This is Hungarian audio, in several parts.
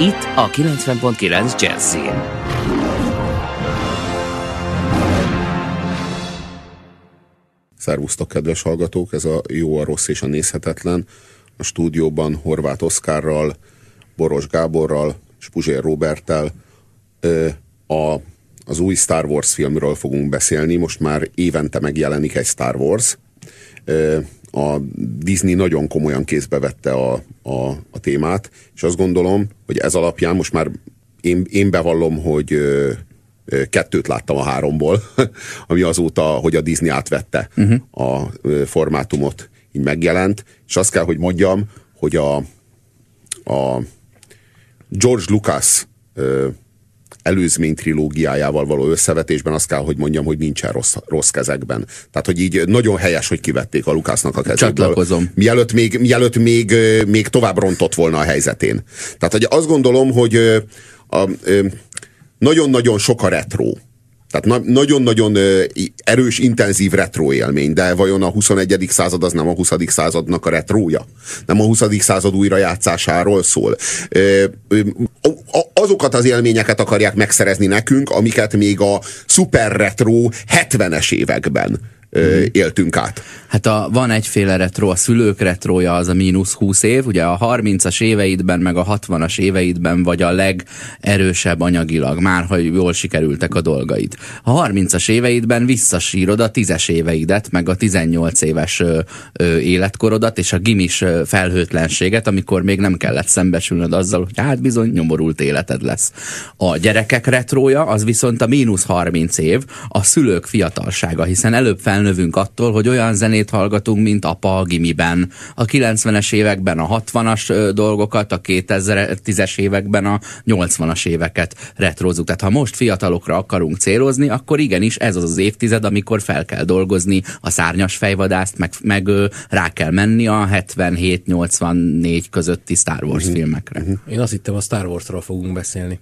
Itt a 90.9 Jazzin. Szervusztok, kedves hallgatók! Ez a jó, a rossz és a nézhetetlen. A stúdióban Horváth Oszkárral, Boros Gáborral és Puzsér Roberttel a, az új Star Wars filmről fogunk beszélni. Most már évente megjelenik egy Star Wars. A Disney nagyon komolyan kézbe vette a, a, a témát, és azt gondolom, hogy ez alapján most már én, én bevallom, hogy kettőt láttam a háromból, ami azóta, hogy a Disney átvette uh-huh. a formátumot, így megjelent, és azt kell, hogy mondjam, hogy a, a George Lucas előzmény trilógiájával való összevetésben azt kell, hogy mondjam, hogy nincsen rossz, rossz kezekben. Tehát, hogy így nagyon helyes, hogy kivették a Lukásznak a kezéből. Csatlakozom. Mielőtt még, mielőtt még, még tovább rontott volna a helyzetén. Tehát, hogy azt gondolom, hogy a, a, nagyon-nagyon sok a retro. Tehát nagyon-nagyon erős, intenzív retro élmény, de vajon a 21. század az nem a 20. századnak a retrója? Nem a 20. század újrajátszásáról szól? Azokat az élményeket akarják megszerezni nekünk, amiket még a szuper retro 70-es években éltünk át. Hát a, van egyféle retro, a szülők retroja az a mínusz 20 év, ugye a 30-as éveidben, meg a 60-as éveidben vagy a legerősebb anyagilag, már ha jól sikerültek a dolgaid. A 30-as éveidben visszasírod a 10-es éveidet, meg a 18 éves ö, ö, életkorodat, és a gimis felhőtlenséget, amikor még nem kellett szembesülnöd azzal, hogy hát bizony nyomorult életed lesz. A gyerekek retroja az viszont a mínusz 30 év, a szülők fiatalsága, hiszen előbb felnövünk attól, hogy olyan zenét hallgatunk, mint apa a gimiben. A 90-es években a 60-as dolgokat, a 2010-es években a 80-as éveket retrozunk. Tehát ha most fiatalokra akarunk célozni, akkor igenis ez az az évtized, amikor fel kell dolgozni a szárnyas fejvadászt, meg, meg rá kell menni a 77-84 közötti Star Wars uh-huh. filmekre. Uh-huh. Én azt hittem, a Star Wars-ról fogunk beszélni.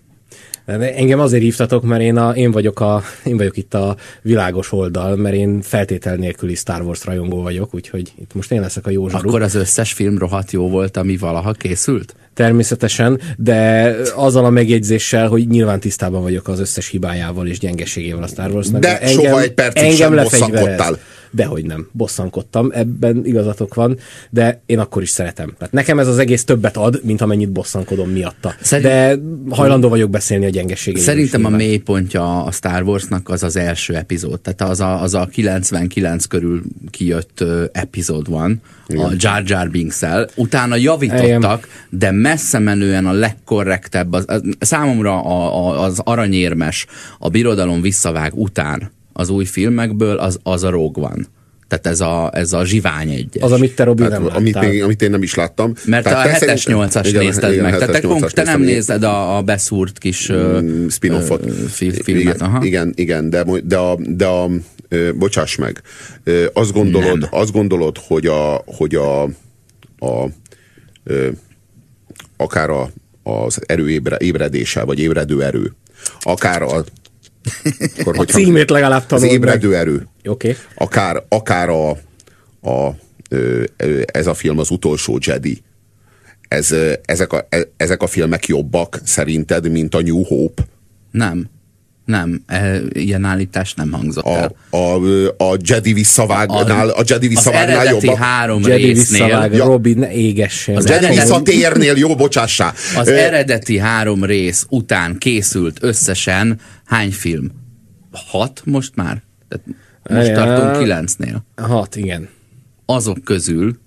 Engem azért hívtatok, mert én, a, én, vagyok a, én vagyok itt a világos oldal, mert én feltétel nélküli Star Wars rajongó vagyok, úgyhogy itt most én leszek a jó zsaru. Akkor az összes film rohadt jó volt, ami valaha készült? Természetesen, de azzal a megjegyzéssel, hogy nyilván tisztában vagyok az összes hibájával és gyengeségével a Star Warsnak. De, de engem, soha egy percig engem sem. Dehogy nem, bosszankodtam, ebben igazatok van, de én akkor is szeretem. Tehát nekem ez az egész többet ad, mint amennyit bosszankodom miatta. Szerint... De hajlandó vagyok beszélni a gyengeségéről. Szerintem a mélypontja a Star Warsnak az az első epizód. Tehát az a, az a 99 körül kijött epizód van, Igen. a Jar Jar binks -el. Utána javítottak, de messze menően a legkorrektebb, az, az, számomra a, a, az aranyérmes, a birodalom visszavág után az új filmekből, az, az a Rogue One. Tehát ez a, ez a zsivány egyes. Az, amit te Robi nem amit én, amit én nem is láttam. Mert Tehát a 7-es 8-as nézted igen, meg. Tehát te, te nem nézed a, a beszúrt kis mm, spin-offot. filmet. Igen, aha. igen, igen, de, de a, de a bocsáss meg, azt gondolod, azt gondolod hogy a, hogy a, a, a akár a, az erő ébre, ébredése, vagy ébredő erő, akár a akkor, a címét legalább tanulod Az ébredő meg. erő. Okay. Akár, akár a, a, ez a film az utolsó Jedi. Ez, ezek, a, e, ezek a filmek jobbak szerinted, mint a New Hope? Nem. Nem, e, ilyen állítás nem hangzott a, el. A, a Jedi visszavágnál, a, a Jedi visszavágnál jobb. Az három Jedi résznél. Visszavág, ja. Robin égessen. Az Jedi visszatérnél, jó, bocsássá. Az eredeti három rész után készült összesen hány film? Hat most már? Tehát most tartunk kilencnél. Hat, igen. Azok közül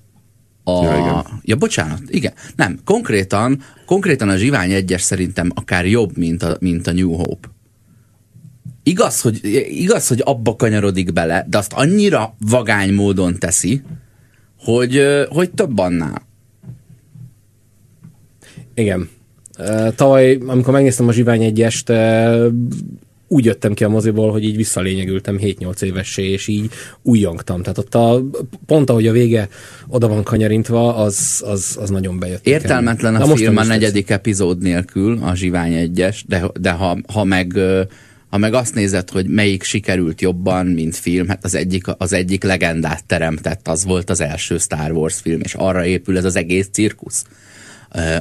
a... Ja, igen. ja, bocsánat, igen. Nem, konkrétan, konkrétan a Zsivány egyes szerintem akár jobb, mint a, mint a New Hope. Igaz hogy, igaz, hogy abba kanyarodik bele, de azt annyira vagány módon teszi, hogy, hogy több annál. Igen. Tavaly, amikor megnéztem a Zsivány egyest, úgy jöttem ki a moziból, hogy így visszalényegültem 7-8 évessé, és így újjongtam. Tehát ott a, pont ahogy a vége oda van kanyarintva, az, az, az nagyon bejött. Értelmetlen a film a negyedik lesz. epizód nélkül, a Zsivány egyes, de, de ha, ha meg ha meg azt nézed, hogy melyik sikerült jobban, mint film, hát az egyik, az egyik legendát teremtett, az volt az első Star Wars film, és arra épül ez az egész cirkusz.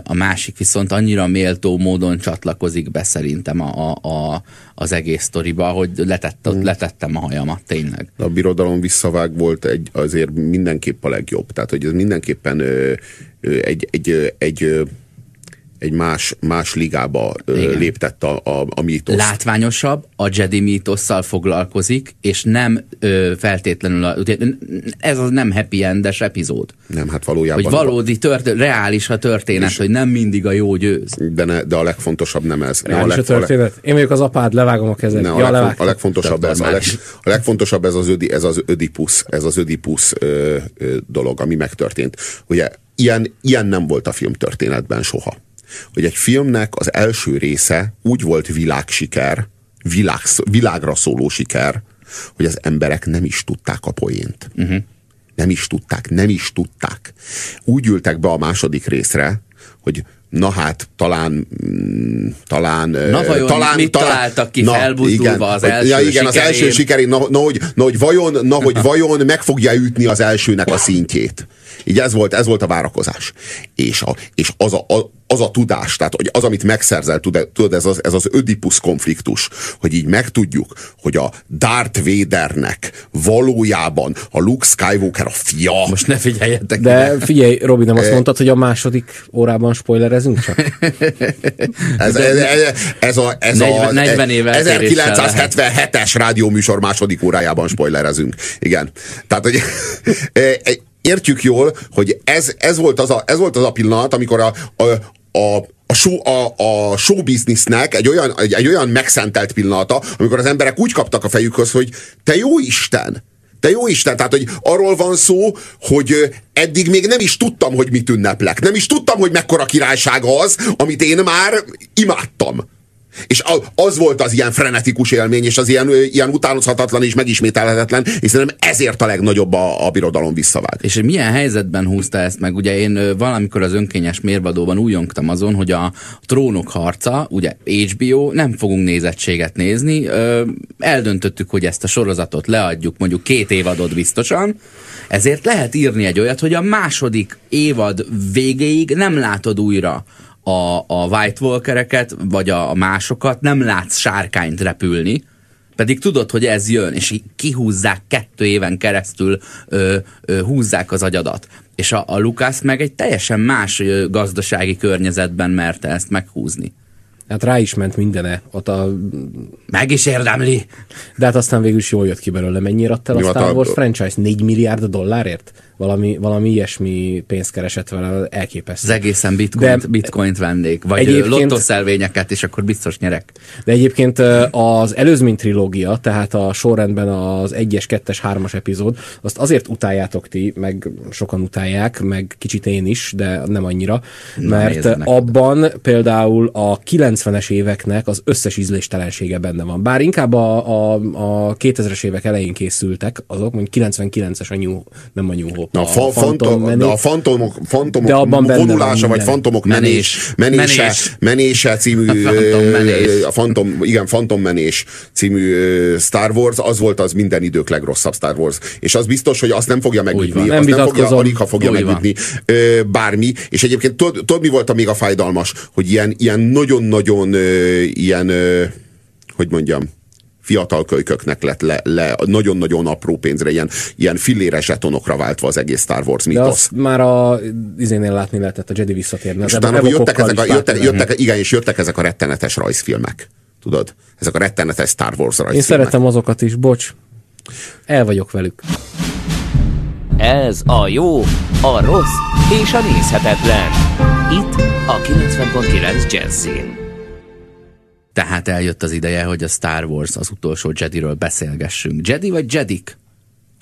A másik viszont annyira méltó módon csatlakozik be szerintem a, a, a, az egész sztoriba, hogy letett, mm. letettem a hajamat, tényleg. A birodalom visszavág volt egy, azért mindenképp a legjobb. Tehát, hogy ez mindenképpen ö, egy, egy, egy egy más, más ligába Igen. léptett a, a, a mítosz. Látványosabb, a Jedi mítosszal foglalkozik, és nem ö, feltétlenül, a, ez az nem happy endes epizód. Nem, hát valójában. Hogy valódi, tört, reális a történet, és, hogy nem mindig a jó győz. De, ne, de a legfontosabb nem ez. Reális a, leg, a történet? Én vagyok az apád, levágom a kezed. Ne, ja, a, legfont, a, legfontosabb ez, a, leg, a legfontosabb ez az, ödi, ez az ödipus, ez az ödipus ö, ö, dolog, ami megtörtént. Ugye ilyen, ilyen nem volt a film történetben soha hogy egy filmnek az első része úgy volt világsiker, világ, világra szóló siker, hogy az emberek nem is tudták a poént. Uh-huh. Nem is tudták, nem is tudták. Úgy ültek be a második részre, hogy na hát, talán, mm, talán, na vajon talán, mit talán, találtak ki na, felbuzdulva igen, az első ja, igen, sikerén? az első sikerén, na, na, hogy, na, hogy vajon, na, hogy vajon meg fogja ütni az elsőnek a szintjét. Így ez volt, ez volt a várakozás. És, a, és az, a, a, az a tudás, tehát hogy az, amit megszerzel, tudod, ez az, ez az Ödipus konfliktus, hogy így megtudjuk, hogy a Darth Vadernek valójában a Luke Skywalker a fia. Most ne figyeljetek. De figyelj, Robi, nem azt mondtad, hogy a második órában spoilerezünk csak? ez, ez, ez, ez, a, ez 40, a 40 éve 1977-es rádióműsor második órájában spoilerezünk. Igen. Tehát, hogy értjük jól, hogy ez, ez, volt, az a, ez volt az a pillanat, amikor a, a, a, a show, a, a show businessnek egy olyan, egy, egy olyan megszentelt pillanata, amikor az emberek úgy kaptak a fejükhöz, hogy te jó Isten, te jó Isten, tehát hogy arról van szó, hogy eddig még nem is tudtam, hogy mit ünneplek. Nem is tudtam, hogy mekkora királyság az, amit én már imádtam. És az volt az ilyen frenetikus élmény, és az ilyen, ilyen utánozhatatlan és megismételhetetlen, és szerintem ezért a legnagyobb a, a birodalom visszavág. És milyen helyzetben húzta ezt meg? Ugye én valamikor az önkényes mérvadóban újongtam azon, hogy a trónok harca, ugye HBO, nem fogunk nézettséget nézni, eldöntöttük, hogy ezt a sorozatot leadjuk mondjuk két évadot biztosan, ezért lehet írni egy olyat, hogy a második évad végéig nem látod újra a, a White Walkereket, vagy a, a másokat, nem látsz sárkányt repülni, pedig tudod, hogy ez jön, és kihúzzák kettő éven keresztül, ö, ö, húzzák az agyadat. És a, a Lukász meg egy teljesen más ö, gazdasági környezetben merte ezt meghúzni. Hát rá is ment mindene. Ott a... Meg is érdemli. De hát aztán végül is jól jött ki belőle. Mennyire adta a Star Wars franchise? 4 milliárd dollárért? Valami, valami ilyesmi pénzt keresett vele, elképesztő. Az egészen bitcoint, de, bitcoint vennék, vagy lottoszelvényeket, és akkor biztos nyerek. De egyébként az előzmény trilógia, tehát a sorrendben az 1-es, 2-es, 3-as epizód, azt azért utáljátok ti, meg sokan utálják, meg kicsit én is, de nem annyira, Na, mert abban például a 90-es éveknek az összes ízléstelensége benne van. Bár inkább a, a, a 2000-es évek elején készültek, azok, mondjuk 99-es a New, nem a New Hope, Na, a, fa, fantom, fantom, a fantomok, fantomok de abban vonulása, vagy fantomok menés, menés, menése, menése című, a fantom, menés. igen, fantom menés című Star Wars, az volt az minden idők legrosszabb Star Wars. És az biztos, hogy azt nem fogja megütni, nem azt nem fogja, alig ha fogja megütni bármi. És egyébként tudod, mi volt a még a fájdalmas? Hogy ilyen, ilyen nagyon-nagyon ilyen, hogy mondjam, fiatal kölyköknek lett le, le nagyon-nagyon apró pénzre, ilyen, ilyen filléres zsetonokra váltva az egész Star Wars mítosz. De már a izénél látni lehetett, a Jedi visszatérni. És utána jöttek ezek, a, jöttek, jöttek, igen, és jöttek ezek a rettenetes rajzfilmek. Tudod? Ezek a rettenetes Star Wars rajzfilmek. Én szeretem azokat is, bocs. El vagyok velük. Ez a jó, a rossz és a nézhetetlen. Itt a 90.9 Jazzin. Tehát eljött az ideje, hogy a Star Wars az utolsó Jediről beszélgessünk. Jedi vagy Jedik?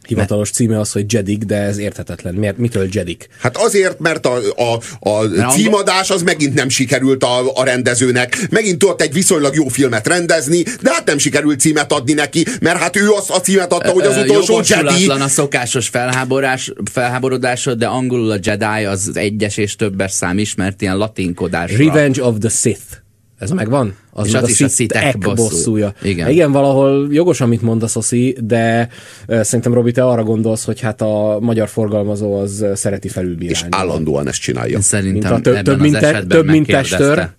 hivatalos címe az, hogy Jedik, de ez érthetetlen. Miért, mitől Jedik? Hát azért, mert a, a, a címadás az megint nem sikerült a, a rendezőnek. Megint tudott egy viszonylag jó filmet rendezni, de hát nem sikerült címet adni neki, mert hát ő azt a címet adta, hogy az utolsó Jedi. a szokásos felháborás, felháborodásod, de angolul a Jedi az egyes és többes szám ismert ilyen latinkodásra. Revenge of the Sith. Ez megvan? Az és az is a szitek bosszúja. bosszúja. Igen. Igen, valahol jogos, amit mondasz, Oszi, de szerintem, Robi, te arra gondolsz, hogy hát a magyar forgalmazó az szereti felülbírálni. És állandóan ezt csinálja. Szerintem mint a több, több, mint, te, több mint testőr.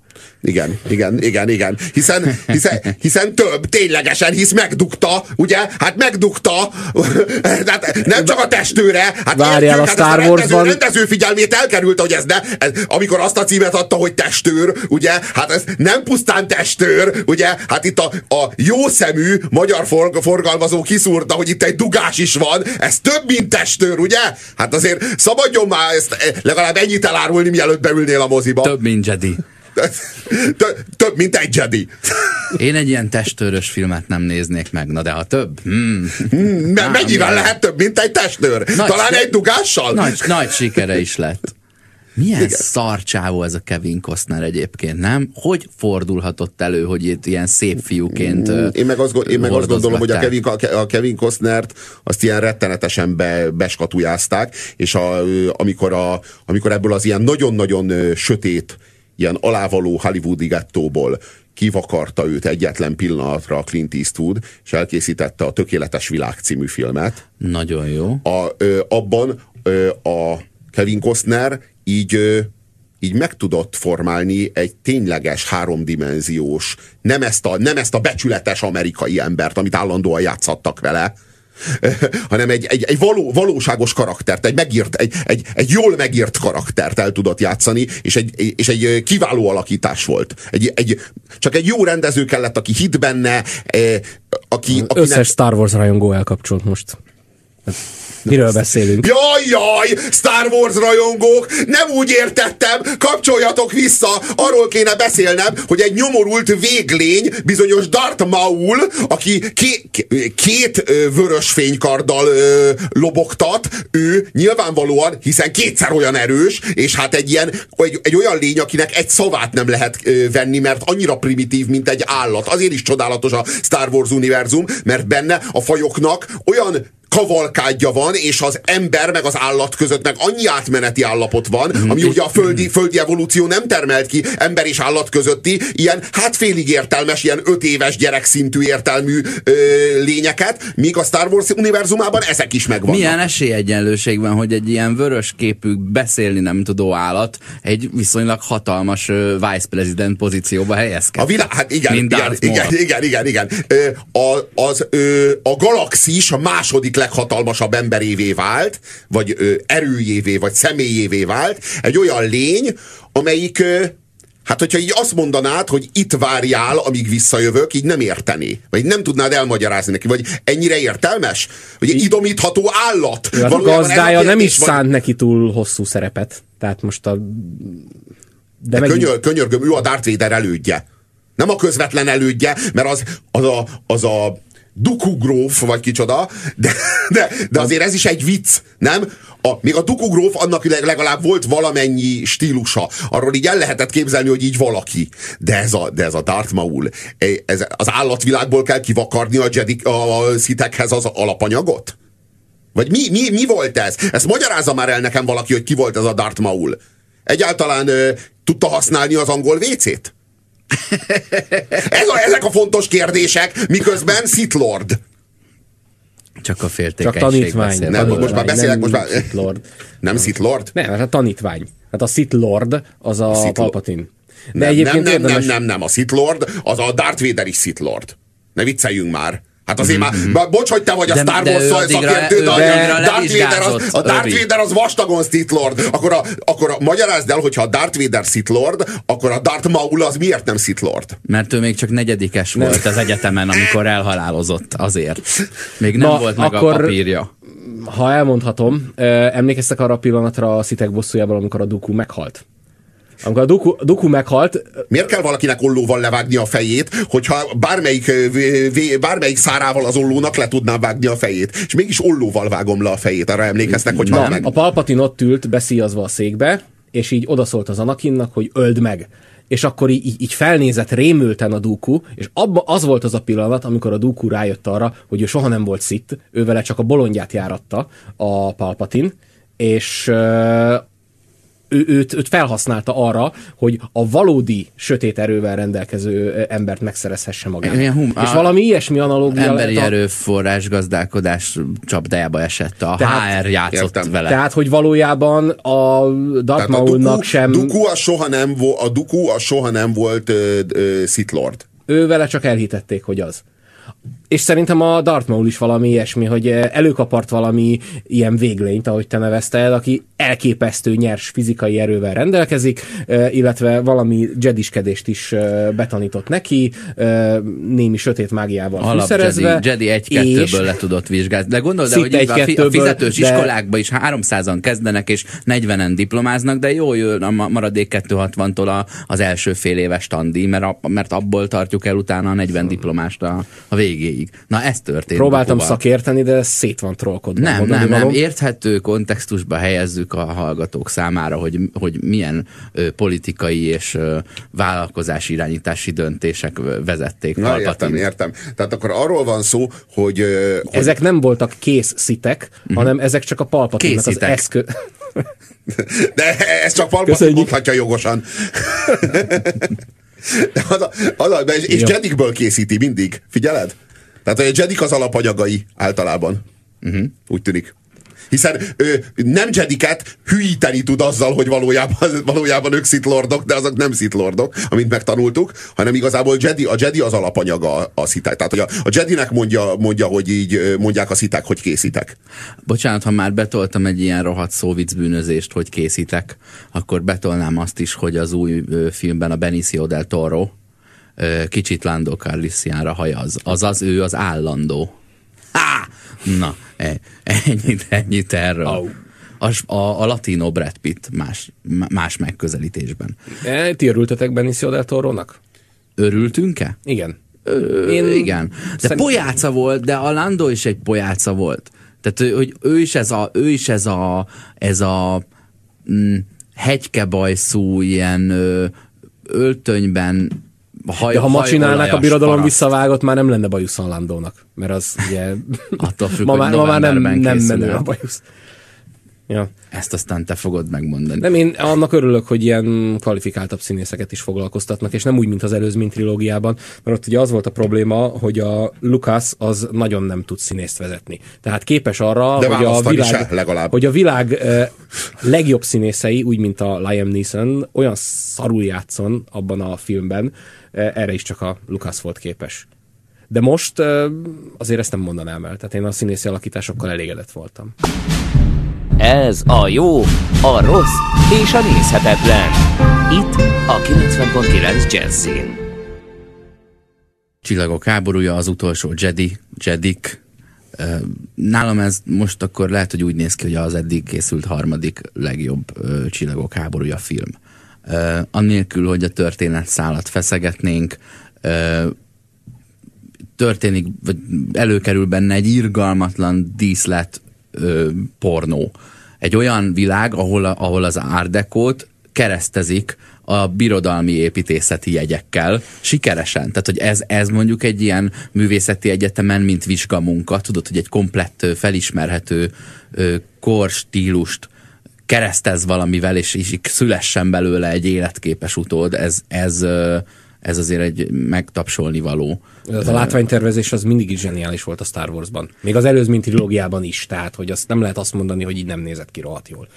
Igen, igen, igen, igen. Hiszen, hiszen, hiszen több, ténylegesen, hisz megdukta, ugye? Hát megdukta, hát nem csak a testőre, hát Várjál, a hát Star Wars rendező, rendező figyelmét elkerült, hogy ez ne, ez, amikor azt a címet adta, hogy testőr, ugye? Hát ez nem pusztán testőr, ugye? Hát itt a, a jó szemű magyar forg, forgalmazó kiszúrta, hogy itt egy dugás is van, ez több, mint testőr, ugye? Hát azért szabadjon már ezt legalább ennyit elárulni, mielőtt beülnél a moziba. Több, mint Jedi. Több, mint egy Jedi. Én egy ilyen testőrös filmet nem néznék meg, na de ha több? Hmm. Hmm, mennyivel lehet több, mint egy testőr? Nagy Talán egy dugással? Nagy, nagy sikere is lett. Milyen Igen. szarcsávó ez a Kevin Costner egyébként, nem? Hogy fordulhatott elő, hogy itt ilyen szép fiúként Én meg azt, én meg azt gondolom, hogy a Kevin, a Kevin Costnert azt ilyen rettenetesen be, beskatujázták, és a, amikor, a, amikor ebből az ilyen nagyon-nagyon sötét ilyen alávaló hollywoodi gettóból kivakarta őt egyetlen pillanatra a Clint Eastwood, és elkészítette a Tökéletes Világ című filmet. Nagyon jó. A, ö, abban ö, a Kevin Costner így ö, így meg tudott formálni egy tényleges háromdimenziós, nem ezt a, nem ezt a becsületes amerikai embert, amit állandóan játszattak vele, hanem egy, egy, egy való, valóságos karaktert, egy, megírt, egy, egy, egy jól megírt karaktert el tudott játszani, és egy, és egy kiváló alakítás volt. Egy, egy, csak egy jó rendező kellett, aki hit benne, aki... Akinek... Összes Star Wars rajongó elkapcsolt most. Miről beszélünk? Jaj, jaj, Star Wars rajongók, nem úgy értettem, kapcsoljatok vissza, arról kéne beszélnem, hogy egy nyomorult véglény, bizonyos Darth Maul, aki ké, két vörös fénykarddal ö, lobogtat, ő nyilvánvalóan, hiszen kétszer olyan erős, és hát egy ilyen, egy, egy olyan lény, akinek egy szavát nem lehet ö, venni, mert annyira primitív, mint egy állat. Azért is csodálatos a Star Wars univerzum, mert benne a fajoknak olyan kavalkádja van, és az ember meg az állat között meg annyi átmeneti állapot van, ami ugye a földi, földi evolúció nem termelt ki ember és állat közötti ilyen hát félig értelmes, ilyen öt éves gyerekszintű értelmű ö, lényeket, míg a Star Wars univerzumában ezek is megvannak. Milyen esélyegyenlőség van, hogy egy ilyen vörös képű, beszélni nem tudó állat egy viszonylag hatalmas uh, vice president pozícióba helyezkedik. A világ, hát igen, igen, igen, igen, igen, igen. A, az, a galaxis a második leghatalmasabb emberévé vált, vagy ö, erőjévé, vagy személyévé vált, egy olyan lény, amelyik ö, Hát, hogyha így azt mondanád, hogy itt várjál, amíg visszajövök, így nem érteni. Vagy nem tudnád elmagyarázni neki, vagy ennyire értelmes? Hogy egy idomítható állat. Ja, a gazdája nem is szánt vagy... neki túl hosszú szerepet. Tehát most a... De, De meg... könyör, könyörgöm, ő a Darth Vader elődje. Nem a közvetlen elődje, mert az, az, a, az a dukugróf, vagy kicsoda, de, de, de azért ez is egy vicc, nem? A, még a dukugróf annak legalább volt valamennyi stílusa. Arról így el lehetett képzelni, hogy így valaki. De ez a, de ez a Darth Maul, ez, az állatvilágból kell kivakarni a, Jedi, a szitekhez az alapanyagot? Vagy mi, mi, mi volt ez? Ezt magyarázza már el nekem valaki, hogy ki volt ez a Darth Maul. Egyáltalán ö, tudta használni az angol vécét? Ez a, ezek a fontos kérdések, miközben Sith Lord. Csak a féltékenység. Csak tanítvány. Nem, tanítvány, most már beszélek, most már... Sith Lord. Nem Sith Lord? Nem, hát a tanítvány. Hát a Sith Lord az a, a Palpatine. De nem, nem, nem, érdemes... nem, nem, nem, a Sith Lord az a Darth Vader is Sith Lord. Ne vicceljünk már. Hát azért mm-hmm. már, bocs, hogy te vagy a de, Star Wars szakértő, de, de, a Darth Vader az, a Darth Vader az vastagon Sith Lord. Akkor, a, akkor a, magyarázd el, hogyha a Darth Vader Sith Lord, akkor a Darth Maul az miért nem Sith Lord? Mert ő még csak negyedikes nem. volt az egyetemen, amikor elhalálozott azért. Még nem Na, volt meg akkor... a papírja ha elmondhatom, emlékeztek arra a pillanatra a Szitek bosszújában, amikor a Dooku meghalt? Amikor a Duku, Duku meghalt, Miért kell valakinek ollóval levágni a fejét, hogyha bármelyik, bármelyik szárával az ollónak le tudná vágni a fejét? És mégis ollóval vágom le a fejét, arra emlékeztek, hogy nem, meg. a Palpatin ott ült beszíjazva a székbe, és így odaszólt az Anakinnak, hogy öld meg. És akkor így, így- felnézett rémülten a Dooku, és abba az volt az a pillanat, amikor a Dooku rájött arra, hogy ő soha nem volt szit, ő vele csak a bolondját járatta a Palpatin, és ő, őt, őt felhasználta arra, hogy a valódi sötét erővel rendelkező embert megszerezhesse magának. Ilyen hum- és a- valami ilyesmi analógia Emberi lehet a- erőforrás gazdálkodás csapdájába esett. A Tehát- HR játszott Értem. vele. Tehát, hogy valójában a Darth Maulnak sem... Duku a soha nem, vo, a Duku a soha nem volt ö, ö, Sith Lord. ő vele csak elhitették, hogy az. És szerintem a Darth Maul is valami ilyesmi, hogy eh, előkapart valami ilyen véglényt, ahogy te nevezted, aki elképesztő nyers fizikai erővel rendelkezik, eh, illetve valami jediskedést is eh, betanított neki, némi sötét mágiával Alap fűszerezve. Jedi, Jedi egy-kettőből le tudott vizsgálni. De Szinte hogy így a, fizetős de- iskolákba is 300-an kezdenek, és 40-en diplomáznak, de jó jön a ma- maradék 260-tól a, az első fél éves tandi, mert, mert abból tartjuk el utána a 40 diplomást a, a végéig. Na ez történt. Próbáltam szakérteni, de szét van trollkodva. Nem, mondani nem, nem. valóm. Érthető kontextusba helyezzük a hallgatók számára, hogy, hogy milyen ö, politikai és ö, vállalkozási irányítási döntések vezették Na, értem, Palpatine. értem. Tehát akkor arról van szó, hogy, ö, hogy Ezek nem voltak kész szitek, hanem ezek csak a palpatinnak az eszköz... De ez csak Palpatine Köszönjük. mondhatja jogosan. De az a, az a, és és Jó. Jedikből készíti mindig. Figyeled? Tehát a Jedik az alapanyagai általában. Uh-huh. Úgy tűnik. Hiszen ö, nem Jediket hülyíteni tud azzal, hogy valójában, valójában ők Sith Lordok, de azok nem Sith Lordok, amit megtanultuk, hanem igazából Jedi, a Jedi az alapanyaga a, sziták. Tehát, hogy a, a Jedinek mondja, mondja, hogy így mondják a sziták, hogy készítek. Bocsánat, ha már betoltam egy ilyen rohadt szóvic bűnözést, hogy készítek, akkor betolnám azt is, hogy az új filmben a Benicio del Toro kicsit Lando Calrissianra hajaz. Azaz ő az állandó. Há! Na, e- ennyit, ennyit erről. Au. A, a, a latino Brad Pitt más, más megközelítésben. E, Ti örültetek Benicio del Toro-nak? Örültünk-e? Igen. Én, igen. De pojáca volt, de a Lando is egy pojáca volt. Tehát, hogy ő is ez a, ő is ez a, ez a mm, hegykebajszú, ilyen ö, öltönyben haj, De ha ma csinálnák a birodalom paraszt. visszavágot, már nem lenne bajusz Landónak. Mert az ugye... Attól függ, ma, már, ma már nem, nem el. a bajusz. Ja. Ezt aztán te fogod megmondani. Nem, én annak örülök, hogy ilyen kvalifikáltabb színészeket is foglalkoztatnak, és nem úgy, mint az előzmény trilógiában, mert ott ugye az volt a probléma, hogy a Lucas az nagyon nem tud színészt vezetni. Tehát képes arra, De hogy a világ, se, legalább. hogy a világ eh, legjobb színészei, úgy, mint a Liam Neeson, olyan szarul játszon abban a filmben, eh, erre is csak a Lucas volt képes. De most eh, azért ezt nem mondanám el. Tehát én a színészi alakításokkal elégedett voltam. Ez a jó, a rossz és a nézhetetlen. Itt a 90.9 Jazzin. Csillagok háborúja, az utolsó Jedi, Jedik. Nálam ez most akkor lehet, hogy úgy néz ki, hogy az eddig készült harmadik legjobb Csillagok háborúja film. Annélkül, hogy a történet szállat feszegetnénk, történik, vagy előkerül benne egy irgalmatlan díszlet ö, pornó. Egy olyan világ, ahol, ahol az árdekót keresztezik a birodalmi építészeti jegyekkel sikeresen. Tehát, hogy ez, ez mondjuk egy ilyen művészeti egyetemen, mint vizsgamunka, tudod, hogy egy komplett, felismerhető korstílust keresztez valamivel, és, és szülessen belőle egy életképes utód, ez, ez, ez azért egy megtapsolni való. A látványtervezés az mindig is zseniális volt a Star Warsban. Még az előzmény trilógiában is, tehát hogy azt nem lehet azt mondani, hogy így nem nézett ki rohadt jól.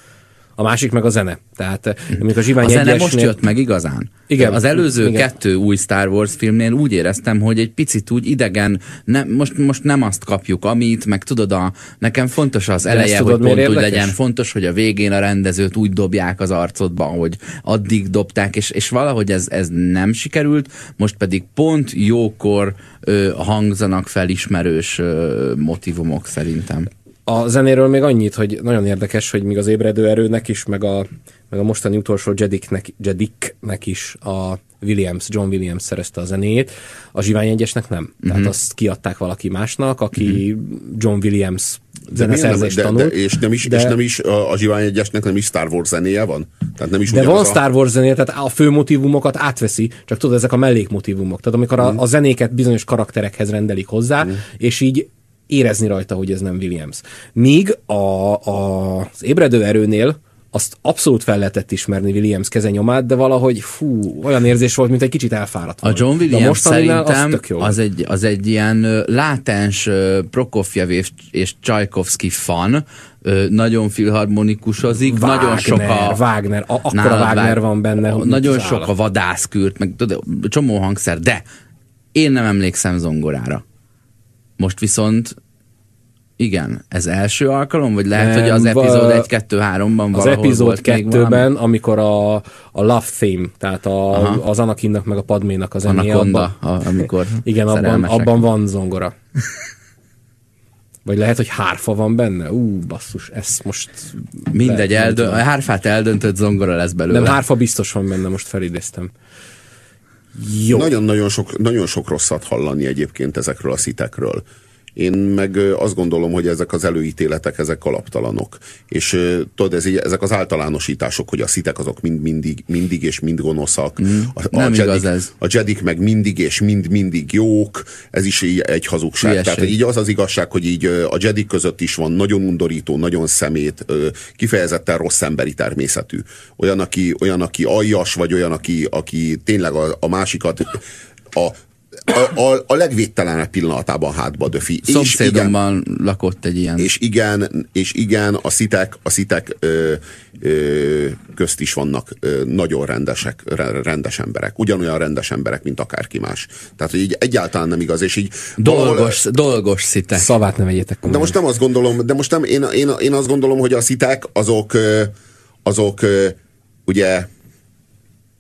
A másik meg a zene. Tehát eh, a Zsivány A zene egyesnél- most jött meg igazán. Igen. Az előző Igen. kettő új Star Wars filmnél úgy éreztem, hogy egy picit úgy idegen, ne, most, most nem azt kapjuk, amit, meg tudod, a, nekem fontos az eleje, tudod, hogy pont úgy érdekes? legyen, fontos, hogy a végén a rendezőt úgy dobják az arcodba, hogy addig dobták, és, és valahogy ez, ez nem sikerült, most pedig pont jókor ö, hangzanak fel ismerős ö, motivumok szerintem. A zenéről még annyit, hogy nagyon érdekes, hogy míg az ébredő erőnek is, meg a, meg a mostani utolsó Jediknek, Jediknek is a Williams, John Williams szerezte a zenét, a Zsivány egyesnek nem. Uh-huh. Tehát azt kiadták valaki másnak, aki uh-huh. John Williams zeneszerzést de, tanult. De, és nem is, de, és nem is a, Zsivány egyesnek nem is Star Wars zenéje van? Tehát nem is de van a... Star Wars zenéje, tehát a fő motivumokat átveszi, csak tudod, ezek a mellékmotivumok. Tehát amikor a, a zenéket bizonyos karakterekhez rendelik hozzá, uh-huh. és így érezni rajta, hogy ez nem Williams. Míg a, a, az ébredő erőnél azt abszolút fel lehetett ismerni Williams kezenyomát, de valahogy fú, olyan érzés volt, mint egy kicsit elfáradt. A John Williams szerintem az, az, egy, az egy ilyen látens Prokofjev és, Csajkovszki fan, nagyon filharmonikusozik, Wagner, nagyon sok a... Wagner, a, akkor a Wagner van benne. Hogy nagyon sok a vadászkürt, meg tudod, csomó hangszer, de én nem emlékszem zongorára. Most viszont igen, ez első alkalom, vagy lehet, Nem, hogy az epizód 1-2-3-ban Az epizód 2-ben, amikor a, a Love Theme, tehát a, az Anakinnak meg a Padménak az zenéje. Anaconda, abban, a, amikor Igen, abban, abban van zongora. Vagy lehet, hogy hárfa van benne? Ú, basszus, ezt most... Mindegy, eldö- a hárfát eldöntött zongora lesz belőle. Nem, hárfa biztos van benne, most felidéztem. Jó. Nagyon-nagyon sok, nagyon sok rosszat hallani egyébként ezekről a szitekről. Én meg azt gondolom, hogy ezek az előítéletek, ezek alaptalanok. És tudod, ez így, ezek az általánosítások, hogy a szitek azok mind, mindig, mindig és mind gonoszak. Mm, a, nem a, jedik, ez. a jedik meg mindig és mind mindig jók. Ez is így egy hazugság. Hülyeség. Tehát így az az igazság, hogy így a jedik között is van nagyon undorító, nagyon szemét, kifejezetten rossz emberi természetű. Olyan, aki, olyan, aki aljas, vagy olyan, aki, aki tényleg a, a másikat a a, a, a legvédtelenebb pillanatában hátba döfi. Szomszédomban és igen, lakott egy ilyen. És igen, és igen a szitek, a szitek ö, ö, közt is vannak ö, nagyon rendesek, rendes emberek. Ugyanolyan rendes emberek, mint akárki más. Tehát, hogy így egyáltalán nem igaz, és így... Dolgos, valahol, dolgos szitek. Szavát nem vegyétek De most nem azt gondolom, de most nem, én, én, én azt gondolom, hogy a szitek azok, azok ugye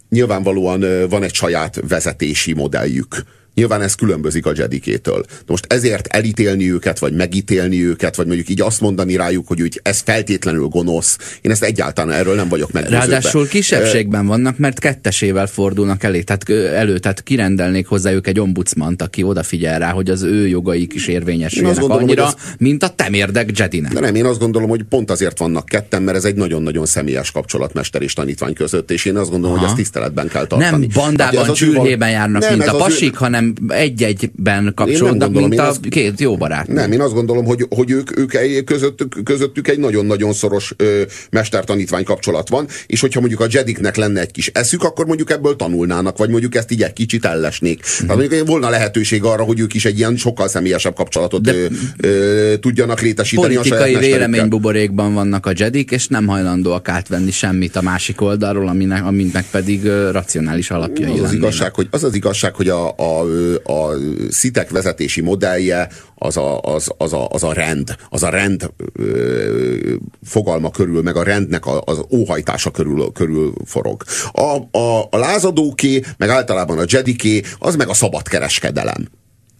nyilvánvalóan van egy saját vezetési modelljük Nyilván ez különbözik a Jedikétől. De most ezért elítélni őket, vagy megítélni őket, vagy mondjuk így azt mondani rájuk, hogy úgy ez feltétlenül gonosz. Én ezt egyáltalán erről nem vagyok meggyőződve. Ráadásul kisebbségben vannak, mert kettesével fordulnak elé, tehát elő, tehát kirendelnék hozzájuk egy ombudsmant, aki odafigyel rá, hogy az ő jogaik is érvényesüljenek gondolom, annyira, ez... mint a temérdek Jedinek. De nem, én azt gondolom, hogy pont azért vannak ketten, mert ez egy nagyon-nagyon személyes kapcsolat mester és tanítvány között, és én azt gondolom, Aha. hogy ezt tiszteletben kell tartani. Nem bandában, csürhében járnak, nem, mint a pasik, ő... hanem hanem egy-egyben kapcsolódnak, gondolom, mint a azt, két jó barát. Nem, én azt gondolom, hogy, hogy ők, ők közöttük, közöttük egy nagyon-nagyon szoros ö, mester-tanítvány kapcsolat van, és hogyha mondjuk a Jediknek lenne egy kis eszük, akkor mondjuk ebből tanulnának, vagy mondjuk ezt így egy kicsit ellesnék. Mm. Tehát mondjuk volna lehetőség arra, hogy ők is egy ilyen sokkal személyesebb kapcsolatot De, ö, ö, tudjanak létesíteni politikai a véleménybuborékban vannak a Jedik, és nem hajlandóak átvenni semmit a másik oldalról, aminek, aminek pedig ö, racionális alapjai az, az igazság, hogy Az az igazság, hogy a, a a szitek vezetési modellje az a, az, az, a, az a rend, az a rend fogalma körül, meg a rendnek a, az óhajtása körül, körül forog. A, a, a lázadóké, meg általában a jediké, az meg a szabadkereskedelem.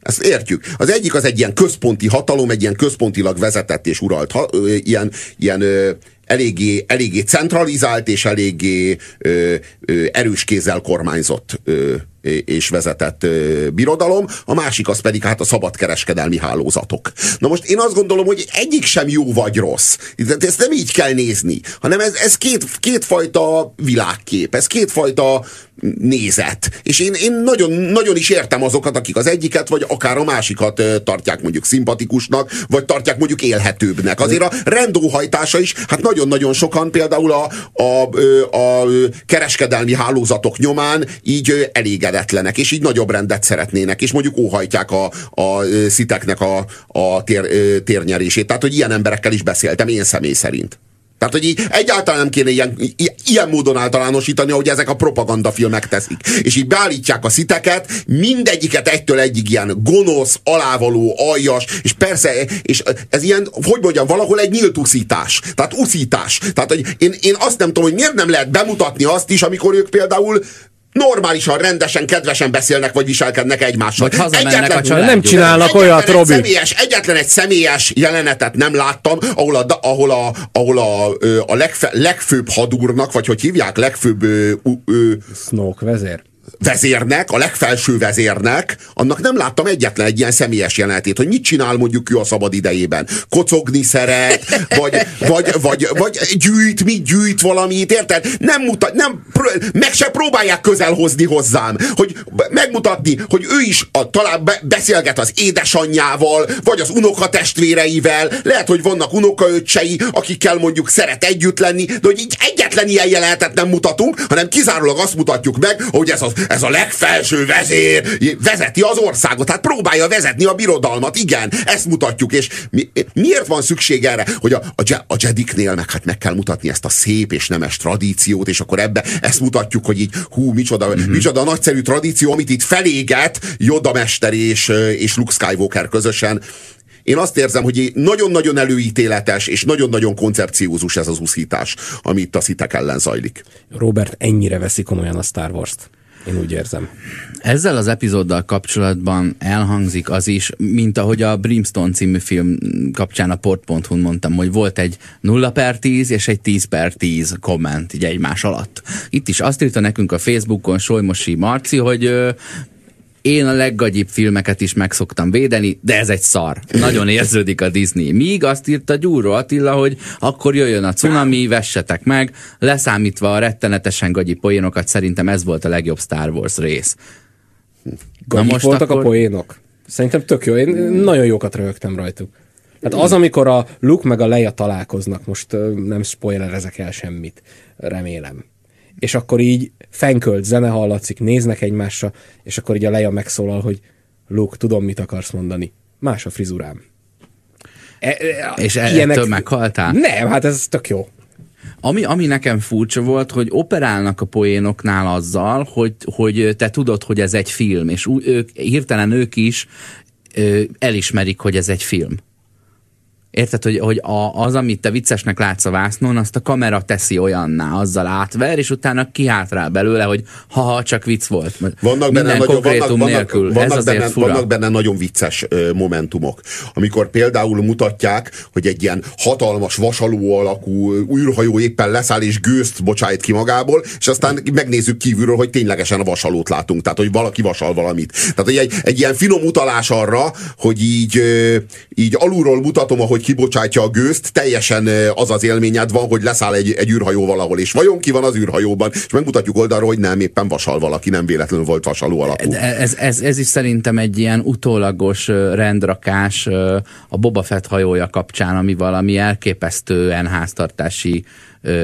Ezt értjük. Az egyik az egy ilyen központi hatalom, egy ilyen központilag vezetett és uralt, ha, ö, ilyen, ilyen ö, eléggé, eléggé centralizált és eléggé ö, ö, erős kézzel kormányzott ö, és vezetett birodalom, a másik az pedig hát a szabadkereskedelmi hálózatok. Na most én azt gondolom, hogy egyik sem jó vagy rossz. Ezt nem így kell nézni, hanem ez, ez két, kétfajta világkép, ez kétfajta nézet. És én, én nagyon, nagyon is értem azokat, akik az egyiket, vagy akár a másikat tartják mondjuk szimpatikusnak, vagy tartják mondjuk élhetőbbnek. Azért a rendóhajtása is, hát nagyon-nagyon sokan például a, a, a kereskedelmi hálózatok nyomán így elégedetlenek, és így nagyobb rendet szeretnének, és mondjuk óhajtják a, a sziteknek a, a tér, térnyerését. Tehát, hogy ilyen emberekkel is beszéltem én személy szerint. Tehát, hogy így egyáltalán nem kéne ilyen, ilyen módon általánosítani, ahogy ezek a propagandafilmek teszik. És így beállítják a sziteket, mindegyiket egytől egyig ilyen gonosz, alávaló, aljas, és persze, és ez ilyen, hogy mondjam, valahol egy nyílt uszítás. Tehát uszítás. Tehát, hogy én, én azt nem tudom, hogy miért nem lehet bemutatni azt is, amikor ők például normálisan, rendesen, kedvesen beszélnek, vagy viselkednek egymással. Vagy hazamennek a. Nem csinálnak olyat, egy Robi. Személyes, egyetlen egy személyes jelenetet nem láttam, ahol a, ahol a, ahol a, a legfe, legfőbb hadúrnak, vagy hogy hívják, legfőbb ö, ö, Snoke vezér. Vezérnek, a legfelső vezérnek, annak nem láttam egyetlen egy ilyen személyes jelenetét, hogy mit csinál mondjuk ő a szabad idejében. Kocogni szeret, vagy, vagy, vagy, vagy gyűjt, mit gyűjt valamit, érted? Nem mutat, nem, meg se próbálják közel hozni hozzám, hogy megmutatni, hogy ő is a, talán be, beszélget az édesanyjával, vagy az unokatestvéreivel, lehet, hogy vannak unokaöccsei, akikkel mondjuk szeret együtt lenni, de hogy így egyetlen ilyen jelenetet nem mutatunk, hanem kizárólag azt mutatjuk meg, hogy ez a, ez a legfelső vezér vezeti az országot, hát próbálja vezetni a birodalmat, igen, ezt mutatjuk, és mi, miért van szükség erre, hogy a, a, a Jediknél meg, hát meg kell mutatni ezt a szép és nemes tradíciót, és akkor ebbe ezt mutatjuk, hogy így hú, micsoda, mm-hmm. micsoda nagyszerű tradíció, amit itt feléget Yoda mester és, és Luke Skywalker közösen. Én azt érzem, hogy nagyon-nagyon előítéletes és nagyon-nagyon koncepciózus ez az úszítás, ami itt a szitek ellen zajlik. Robert ennyire veszi komolyan a Star Wars-t. Én úgy érzem. Ezzel az epizóddal kapcsolatban elhangzik az is, mint ahogy a Brimstone című film kapcsán a port.hu-n mondtam, hogy volt egy 0 per 10 és egy 10 per 10 komment így egymás alatt. Itt is azt írta nekünk a Facebookon Solymosi Marci, hogy én a leggagyibb filmeket is meg szoktam védeni, de ez egy szar. Nagyon érződik a Disney. Míg azt írta Gyúró Attila, hogy akkor jöjjön a cunami, vessetek meg, leszámítva a rettenetesen gagyi poénokat, szerintem ez volt a legjobb Star Wars rész. Gagyik most voltak akkor- a poénok? Szerintem tök jó. Én nagyon jókat röhögtem rajtuk. Hát az, amikor a Luke meg a Leia találkoznak, most nem spoilerezek el semmit, remélem. És akkor így fenkölt zene hallatszik, néznek egymásra, és akkor így a Leia megszólal, hogy Luke, tudom, mit akarsz mondani. Más a frizurám. E, e, És e- ettől meghaltál? Nem, hát ez tök jó. Ami, ami nekem furcsa volt, hogy operálnak a poénoknál azzal, hogy, hogy te tudod, hogy ez egy film, és ú- ők, hirtelen ők is ö, elismerik, hogy ez egy film. Érted, hogy, hogy a, az, amit te viccesnek látsz a vásznon, azt a kamera teszi olyanná, azzal átver, és utána kihátrál belőle, hogy ha csak vicc volt. Vannak benne, nagyon, vannak, nélkül. vannak, Ez benne, fura. vannak benne nagyon vicces ö, momentumok. Amikor például mutatják, hogy egy ilyen hatalmas vasaló alakú űrhajó éppen leszáll és gőzt bocsájt ki magából, és aztán megnézzük kívülről, hogy ténylegesen a vasalót látunk, tehát hogy valaki vasal valamit. Tehát hogy egy, egy ilyen finom utalás arra, hogy így, ö, így alulról mutatom, ahogy kibocsátja a gőzt, teljesen az az élményed van, hogy leszáll egy, egy űrhajó valahol, és vajon ki van az űrhajóban, és megmutatjuk oldalról, hogy nem, éppen vasal valaki, nem véletlenül volt vasaló alakú. Ez, ez, ez is szerintem egy ilyen utólagos rendrakás a Boba Fett hajója kapcsán, ami valami elképesztően háztartási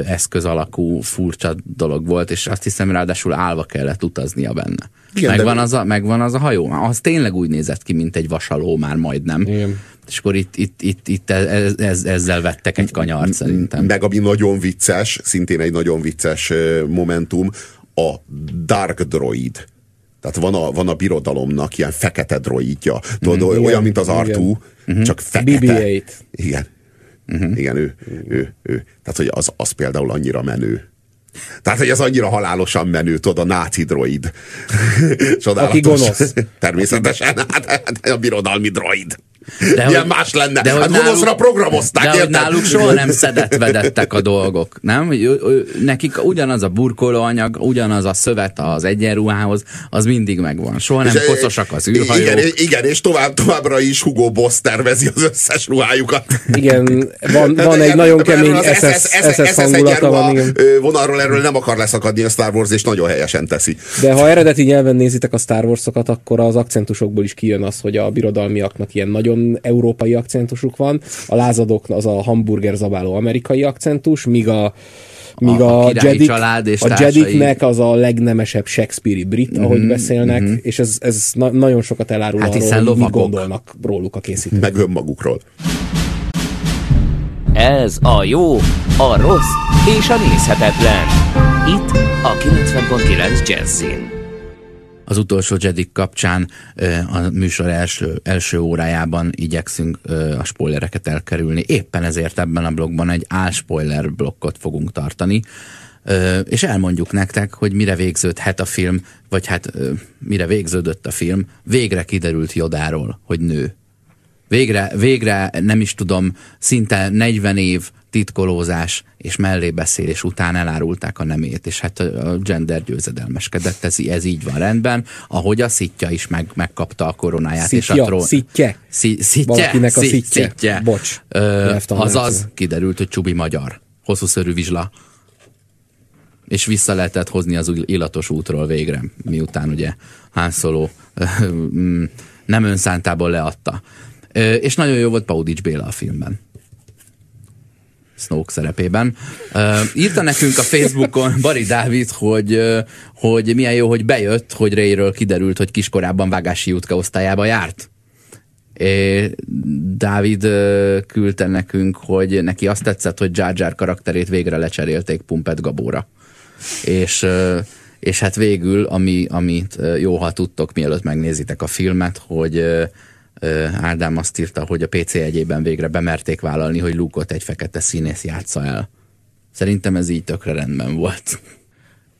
eszköz alakú furcsa dolog volt, és azt hiszem ráadásul állva kellett utaznia benne. Igen, megvan, de- az a, megvan az a hajó? Az tényleg úgy nézett ki, mint egy vasaló már majdnem. Igen. És akkor itt, itt, itt, itt ez, ez, ezzel vettek egy kanyart szerintem. Meg ami nagyon vicces, szintén egy nagyon vicces momentum, a Dark Droid. Tehát van a, van a birodalomnak ilyen fekete droidja. Tudod, olyan, Igen, mint az R2, csak fekete. BB-8. Igen. Igen, ő, ő, ő. Tehát, hogy az, az például annyira menő. Tehát, hogy ez annyira halálosan menő, tudod, a náci droid. Csodálatos. Aki gonosz. Természetesen, hát, hát a birodalmi droid. De hogy- más lenne? de hogy hát gonoszra programozták, De érted? náluk soha nem szedetvedettek a dolgok, nem? Hogy Nekik ugyanaz a burkolóanyag, ugyanaz a szövet az egyenruhához, az mindig megvan. Soha nem És, koszosak az űrhajók. Igen, igen és tovább, továbbra is Hugo Boss tervezi az összes ruhájukat. Igen, van, Tehát van egy nagyon kemény az SS, SS hangulata van, igen. vonalról erről nem akar leszakadni a Star Wars, és nagyon helyesen teszi. De ha eredeti nyelven nézitek a Star Wars-okat, akkor az akcentusokból is kijön az, hogy a birodalmiaknak ilyen nagyon európai akcentusuk van, a lázadóknak az a hamburger zabáló amerikai akcentus, míg a míg A- a, Jedik, család és a. Jediknek az a legnemesebb Shakespeare-i brit, ahogy beszélnek, és ez, ez na- nagyon sokat elárul Hát arról, hogy mit gondolnak róluk a készítők. Meg önmagukról. Ez a jó, a rossz és a nézhetetlen. Itt a 90.9 Jazzin. Az utolsó Jedik kapcsán a műsor első, első órájában igyekszünk a spoilereket elkerülni. Éppen ezért ebben a blogban egy álspoiler blokkot fogunk tartani. És elmondjuk nektek, hogy mire végződhet a film, vagy hát mire végződött a film. Végre kiderült Jodáról, hogy nő. Végre, végre nem is tudom, szinte 40 év titkolózás és mellébeszélés után elárulták a nemét, és hát a gender győzedelmeskedett, ez, ez így van rendben, ahogy a szitja is meg, megkapta a koronáját. Szitja, és a trón... szitje. Szi, szitje? Valakinek a Szi- szitje. szitje. Bocs. Ö, azaz kiderült, hogy Csubi magyar. Hosszú szörű vizsla. És vissza lehetett hozni az illatos útról végre, miután ugye mm, nem önszántából leadta. És nagyon jó volt Paudics Béla a filmben. Snoke szerepében. Uh, írta nekünk a Facebookon Bari Dávid, hogy, hogy milyen jó, hogy bejött, hogy Rayről kiderült, hogy kiskorában vágási útka osztályába járt. É, Dávid küldte nekünk, hogy neki azt tetszett, hogy Jar Jar karakterét végre lecserélték Pumpet Gabóra. És, és hát végül, ami, amit uh, jó, ha tudtok, mielőtt megnézitek a filmet, hogy Ádám azt írta, hogy a PC egyében végre bemerték vállalni, hogy Lúkot egy fekete színész játsza el. Szerintem ez így tökre rendben volt.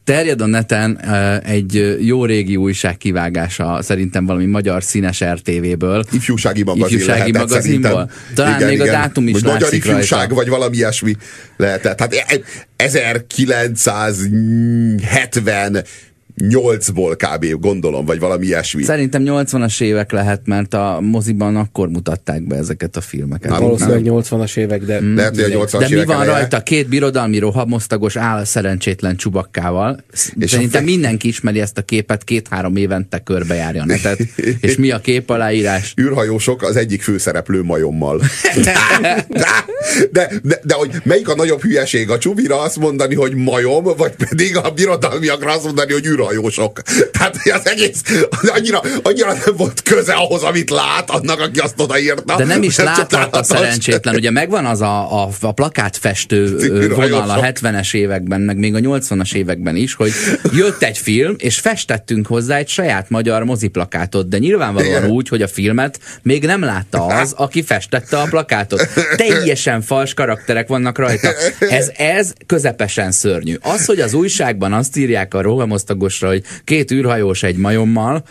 Terjed a neten egy jó régi újság kivágása, szerintem valami magyar színes RTV-ből. Ifjúsági magazin Ifjúsági lehetett, magazinból. Talán igen, még igen. a dátum is vagy Magyar ifjúság, rajta. vagy valami ilyesmi lehetett. Hát e- e- 1970 8-ból kb. gondolom, vagy valami ilyesmi. Szerintem 80-as évek lehet, mert a moziban akkor mutatták be ezeket a filmeket. Nem, Valószínűleg nem. 80-as évek, de... Mm, lehet, hogy a 80-as De évek mi van eleje? rajta? Két birodalmi rohamosztagos áll szerencsétlen csubakkával. És Szerintem fe... mindenki ismeri ezt a képet, két-három évente körbejárja a netet. és mi a kép aláírás? Űrhajósok az egyik főszereplő majommal. de, de, de, de, hogy melyik a nagyobb hülyeség? A csubira azt mondani, hogy majom, vagy pedig a birodalmiakra azt mondani, hogy űrhajó űrhajósok. Tehát az egész annyira, annyira nem volt köze ahhoz, amit lát, annak, aki azt odaírta. De nem is láthatta szerencsétlen. Ugye megvan az a, a, a plakátfestő vonal a 70-es években, meg még a 80-as években is, hogy jött egy film, és festettünk hozzá egy saját magyar moziplakátot, de nyilvánvalóan Igen. úgy, hogy a filmet még nem látta az, aki festette a plakátot. Teljesen fals karakterek vannak rajta. Ez, ez közepesen szörnyű. Az, hogy az újságban azt írják a rohamosztagosra, hogy két űrhajós egy majommal,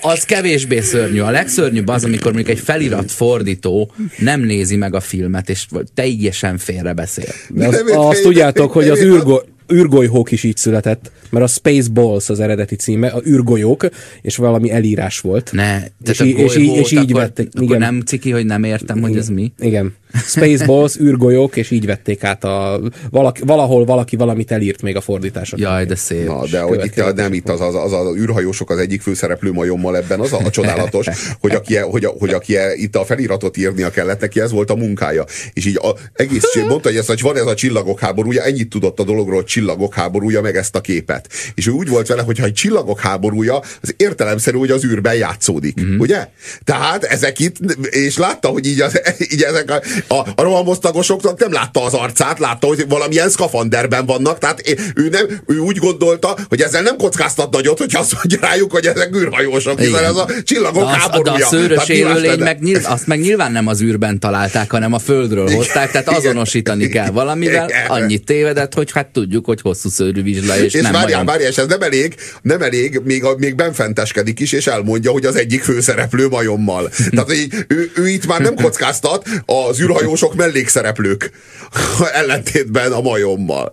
az kevésbé szörnyű. A legszörnyűbb az, amikor mondjuk egy felirat fordító nem nézi meg a filmet, és teljesen félrebeszél. De azt én- tudjátok, hogy az űrgo, űrgolyhók is így született, mert a Spaceballs az eredeti címe, a űrgolyók, és valami elírás volt. Ne, tehát és, a í- és, így, golyót és így akkor, vették. Akkor igen. nem ciki, hogy nem értem, hogy ez mi. Igen. Spaceballs, űrgolyók, és így vették át a... Valaki, valahol valaki valamit elírt még a fordítások. Jaj, de szép. Na, de hogy itt a, nem itt az, az, az, az űrhajósok az egyik főszereplő majommal ebben az a, a csodálatos, hogy aki, hogy, a, hogy aki itt a feliratot írnia kellett, neki ez volt a munkája. És így a, egész mondta, hogy ez, hogy van ez a csillagok háborúja, ennyit tudott a dologról, csillagok háborúja, meg ezt a képet. És ő úgy volt vele, hogy ha egy csillagok háborúja, az értelemszerű, hogy az űrben játszódik. Mhm. Mm-hmm. Ugye? Tehát ezek itt, és látta, hogy így, az, így ezek a, a, a rohamosztagosoknak nem látta az arcát, látta, hogy valamilyen szkafanderben vannak, tehát ő, nem, ő úgy gondolta, hogy ezzel nem kockáztat nagyot, hogy azt mondja rájuk, hogy ezek űrhajósok, hiszen ez a csillagok de, az, de háborúja. a szőrös élőlény meg, nyilv, azt meg nyilván nem az űrben találták, hanem a földről hozták, tehát azonosítani kell valamivel. Annyit tévedett, hogy hát tudjuk, hogy hosszú szőrű vizsla, és, És nem várjál, majom. várjál, és ez nem elég, nem elég, még, még benfenteskedik is, és elmondja, hogy az egyik főszereplő majommal. Tehát így, ő, ő itt már nem kockáztat, az űrhajósok mellékszereplők ellentétben a majommal.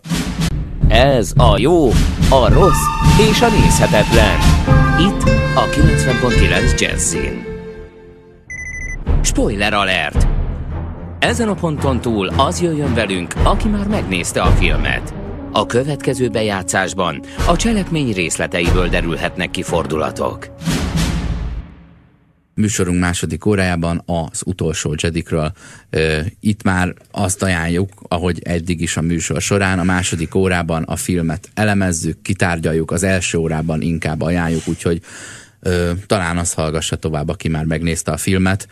Ez a jó, a rossz és a nézhetetlen. Itt a 90.9 Jazzin. Spoiler alert! Ezen a ponton túl az jöjjön velünk, aki már megnézte a filmet. A következő bejátszásban a cselekmény részleteiből derülhetnek ki fordulatok. műsorunk második órájában az utolsó Jedikről. Itt már azt ajánljuk, ahogy eddig is a műsor során, a második órában a filmet elemezzük, kitárgyaljuk, az első órában inkább ajánljuk, úgyhogy talán azt hallgassa tovább, aki már megnézte a filmet.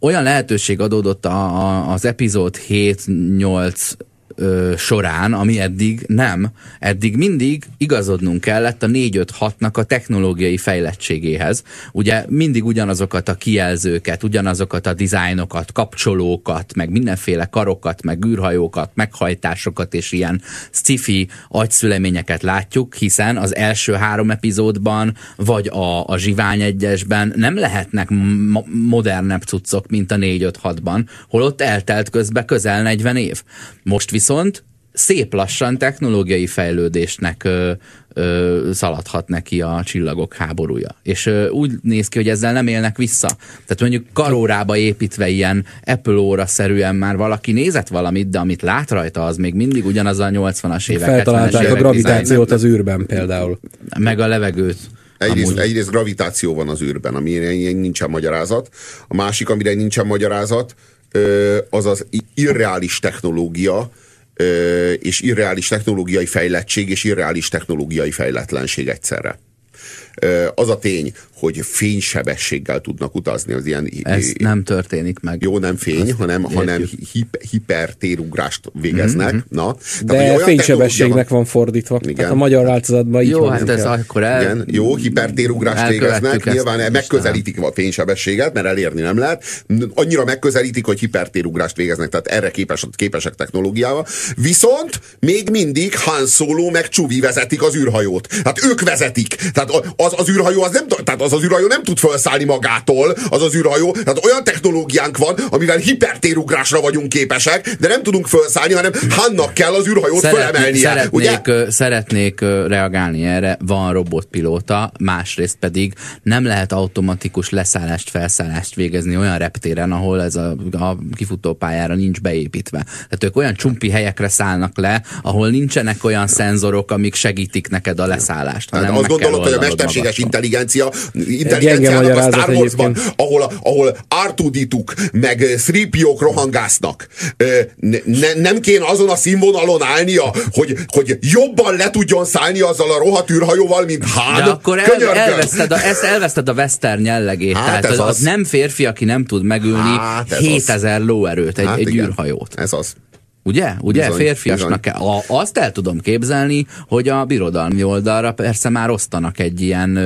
Olyan lehetőség adódott a, a, az epizód 7-8 ö, során, ami eddig nem. Eddig mindig igazodnunk kellett a 4-5-6-nak a technológiai fejlettségéhez. Ugye mindig ugyanazokat a kijelzőket, ugyanazokat a dizájnokat, kapcsolókat, meg mindenféle karokat, meg űrhajókat, meghajtásokat és ilyen sci-fi agyszüleményeket látjuk, hiszen az első három epizódban, vagy a, a Zsivány egyesben nem lehetnek mo- modernebb cuccok, mint a 4-5-6-ban, holott eltelt közbe közel 40 év. Most viszont szép lassan technológiai fejlődésnek ö, ö, szaladhat neki a csillagok háborúja. És ö, úgy néz ki, hogy ezzel nem élnek vissza. Tehát mondjuk karórába építve ilyen Apple óra-szerűen már valaki nézett valamit, de amit lát rajta, az még mindig ugyanaz a 80-as évek, 70-es Feltalálták a évek gravitációt az űrben például. Meg a levegőt. Egyrészt, Amúgy. egyrészt gravitáció van az űrben, amire nincsen magyarázat. A másik, amire nincsen magyarázat, az az irreális technológia, és irreális technológiai fejlettség, és irreális technológiai fejletlenség egyszerre. Az a tény, hogy fénysebességgel tudnak utazni az ilyen... Ez nem történik meg. Jó, nem fény, hanem, hanem értjük. hip, hipertérugrást végeznek. Mhm, Na, De Tehát, olyan fénysebességnek van fordítva. Igen. Tehát a magyar változatban így Jó, van, hát ez akkor el... igen, jó, hipertérugrást végeznek, nyilván megközelítik a fénysebességet, mert elérni nem lehet. Annyira megközelítik, hogy hipertérugrást végeznek, tehát erre képes, képesek technológiával. Viszont még mindig Han Solo meg Csuvi vezetik az űrhajót. Tehát ők vezetik. Tehát az, az űrhajó az nem, tehát az, az űrhajó nem tud felszállni magától, az az űrhajó. Tehát olyan technológiánk van, amivel hipertérugrásra vagyunk képesek, de nem tudunk felszállni, hanem Hannak kell az űrhajót fölemelnie. szeretnék, Ugye? szeretnék reagálni erre, van robotpilóta, másrészt pedig nem lehet automatikus leszállást, felszállást végezni olyan reptéren, ahol ez a, a kifutópályára nincs beépítve. Tehát ők olyan csumpi helyekre szállnak le, ahol nincsenek olyan szenzorok, amik segítik neked a leszállást. Hát azt gondolod, hogy a oldanod mesterséges intelligencia, intelligenciának a Star Warsban, ahol, ahol R2D-tuk, meg 3 rohangásznak, ö, ne, ne, nem kéne azon a színvonalon állnia, hogy, hogy jobban le tudjon szállni azzal a rohadt űrhajóval, mint Han? De akkor el, elveszted, a, ezt elveszted a western jellegét. Hát Tehát ez az, az, az. nem férfi, aki nem tud megülni Hát ez az. 7000 lóerőt egy, Hát egy igen. űrhajót. Ez az. Ugye? Ugye? Bizony, Férfiasnak kell. A, azt el tudom képzelni, hogy a birodalmi oldalra persze már osztanak egy ilyen,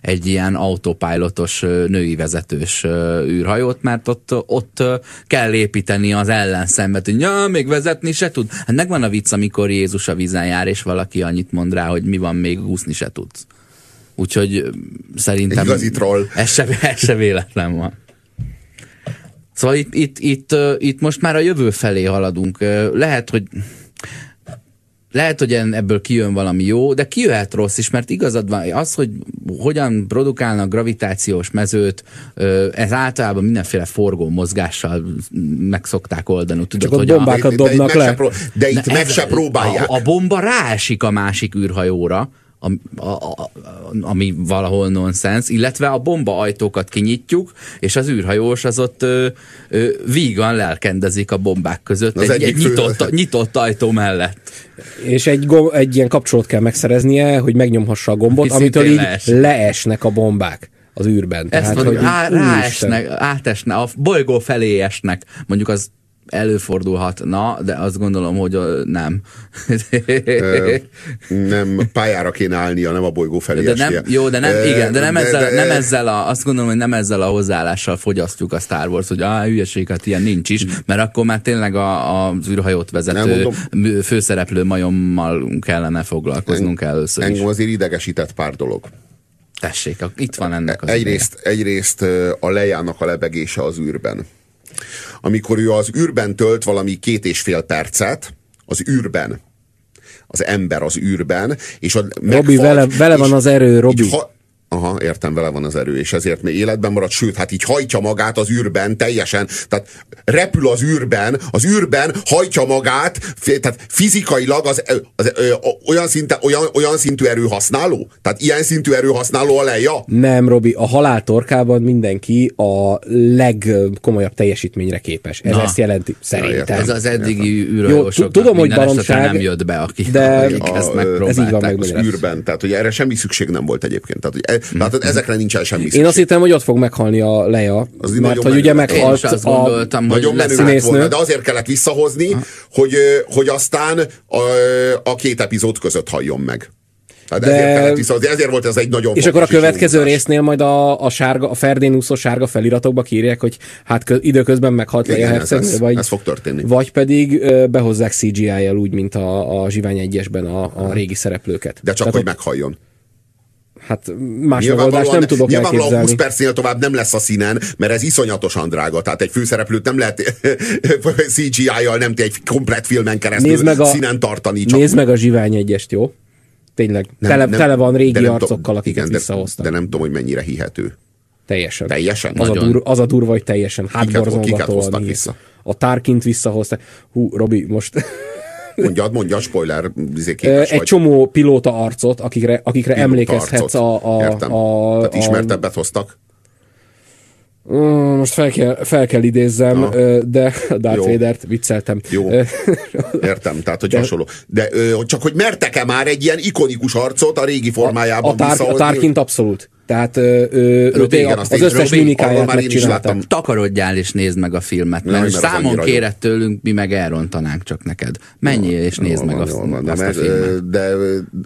egy ilyen autopilotos női vezetős űrhajót, mert ott, ott kell építeni az ellenszembet, hogy ja, még vezetni se tud. Hát megvan a vicc, amikor Jézus a vízen jár, és valaki annyit mond rá, hogy mi van, még úszni se tudsz. Úgyhogy szerintem Igazi troll. ez se, ez se véletlen van. Szóval itt, itt, itt, itt most már a jövő felé haladunk. Lehet, hogy lehet, hogy ebből kijön valami jó, de kijöhet rossz is, mert igazad van, az, hogy hogyan produkálnak gravitációs mezőt, ez általában mindenféle forgó mozgással meg szokták oldani. Tudod, ott hogy a, bombákat De- de itt dobnak meg le. se pró- De itt Na meg ez- se próbálják. A, a bomba ráesik a másik űrhajóra, a, a, a, ami valahol nonsens, illetve a bomba ajtókat kinyitjuk, és az űrhajós az ott ö, ö, vígan lelkendezik a bombák között Az egy, egy fő- nyitott, nyitott ajtó mellett. És egy, gom- egy ilyen kapcsolót kell megszereznie, hogy megnyomhassa a gombot, Ami amitől így leesik. leesnek a bombák az űrben. Ezt mondjuk, hogy á, így, úristen. ráesnek, átesnek, a bolygó felé esnek. Mondjuk az előfordulhatna, de azt gondolom, hogy nem. Nem pályára kéne állnia, nem a bolygó felé De nem, jó, de nem, igen, de nem, de- ezzel, de- nem ezzel a, azt gondolom, hogy nem ezzel a hozzáállással fogyasztjuk a Star Wars, hogy á, hülyeség, hát ilyen nincs is, mert akkor már tényleg a, az űrhajót vezető mondom. főszereplő majommal kellene foglalkoznunk először is. Engem azért idegesített pár dolog. Tessék, itt van ennek az Egyrészt, egyrészt ö, a lejának a lebegése az űrben. Amikor ő az űrben tölt valami két és fél percet, az űrben, az ember az űrben, és a Robi, vele- vele van az erő, Robi. Ha, Aha, értem, vele van az erő, és ezért még életben marad, sőt, hát így hajtja magát az űrben teljesen, tehát repül az űrben, az űrben hajtja magát, tehát fizikailag az, az, az ö, olyan, szinte, olyan, olyan szintű erőhasználó? Tehát ilyen szintű erőhasználó a leja? Nem, Robi, a halál torkában mindenki a legkomolyabb teljesítményre képes. Ez Na. ezt jelenti, szerintem. értem. Ez az eddigi Jó, űrhajósoknak tudom, hogy baromság, nem jött be, akik, de- akik A, ezt megpróbálták. ez így van az űrben, tehát hogy erre semmi szükség nem volt egyébként. Tehát, hogy látod, ezekre nincsen semmi Én azt hittem, hogy ott fog meghalni a Leia, Az mert hogy ugye meghalt is azt a... gondoltam, hogy Nagyon színésznő. volna, de azért kellett visszahozni, hogy, ö, hogy aztán a, a két epizód között halljon meg. Tehát De- ezért kellett visszahozni, ezért volt ez egy nagyon És akkor a következő húzás. résznél majd a, a, sárga, a Ferdén úszó sárga feliratokba kírják, hogy hát kö, időközben meghalt Igen, ez, hercegnő, ez, vagy, ez fog történni. vagy pedig ö, behozzák CGI-jal úgy, mint a, a Zsivány egyesben a, a régi szereplőket. De csak, Tehát hogy ott- meghalljon. Hát más megoldást nem tudok nyilvánvalóan 20 elképzelni. percnél tovább nem lesz a színen, mert ez iszonyatosan drága. Tehát egy főszereplőt nem lehet CGI-jal, nem egy komplet filmen keresztül Nézd meg a, színen tartani. Csak nézd meg a Zsivány egyest, jó? Tényleg, nem- tele, nem- tele van régi de arcokkal, akiket igen, de, visszahoztak. de nem tudom, hogy mennyire hihető. Teljesen. Teljesen? Az a, dur, az a durva, hogy teljesen kiket hátborzongatóan hoztak vissza? A Tarkint visszahozták. Hú, Robi, most Mondjad, mondjad, spoiler, izé egy vagy. csomó pilóta arcot, akikre, akikre Pilóta emlékezhetsz arcot. a, a, Értem. a, Tehát a, ismertebbet hoztak. Most fel kell, fel kell idézzem, ö, de Darth Jó. Vader-t vicceltem. Jó. Értem, tehát hogy hasonló. De csak hogy mertek-e már egy ilyen ikonikus arcot a régi A, formájában a, tár, a? Tarkint abszolút. Tehát ő Robi, tényleg igen, az én- összes Robi, mimikáját már én is láttam. Takarodjál és nézd meg a filmet, Nem, mert mert az számon kéred tőlünk, mi meg elrontanánk csak neked. Menjél és nézd meg van, a, van, de, azt a mert, filmet. de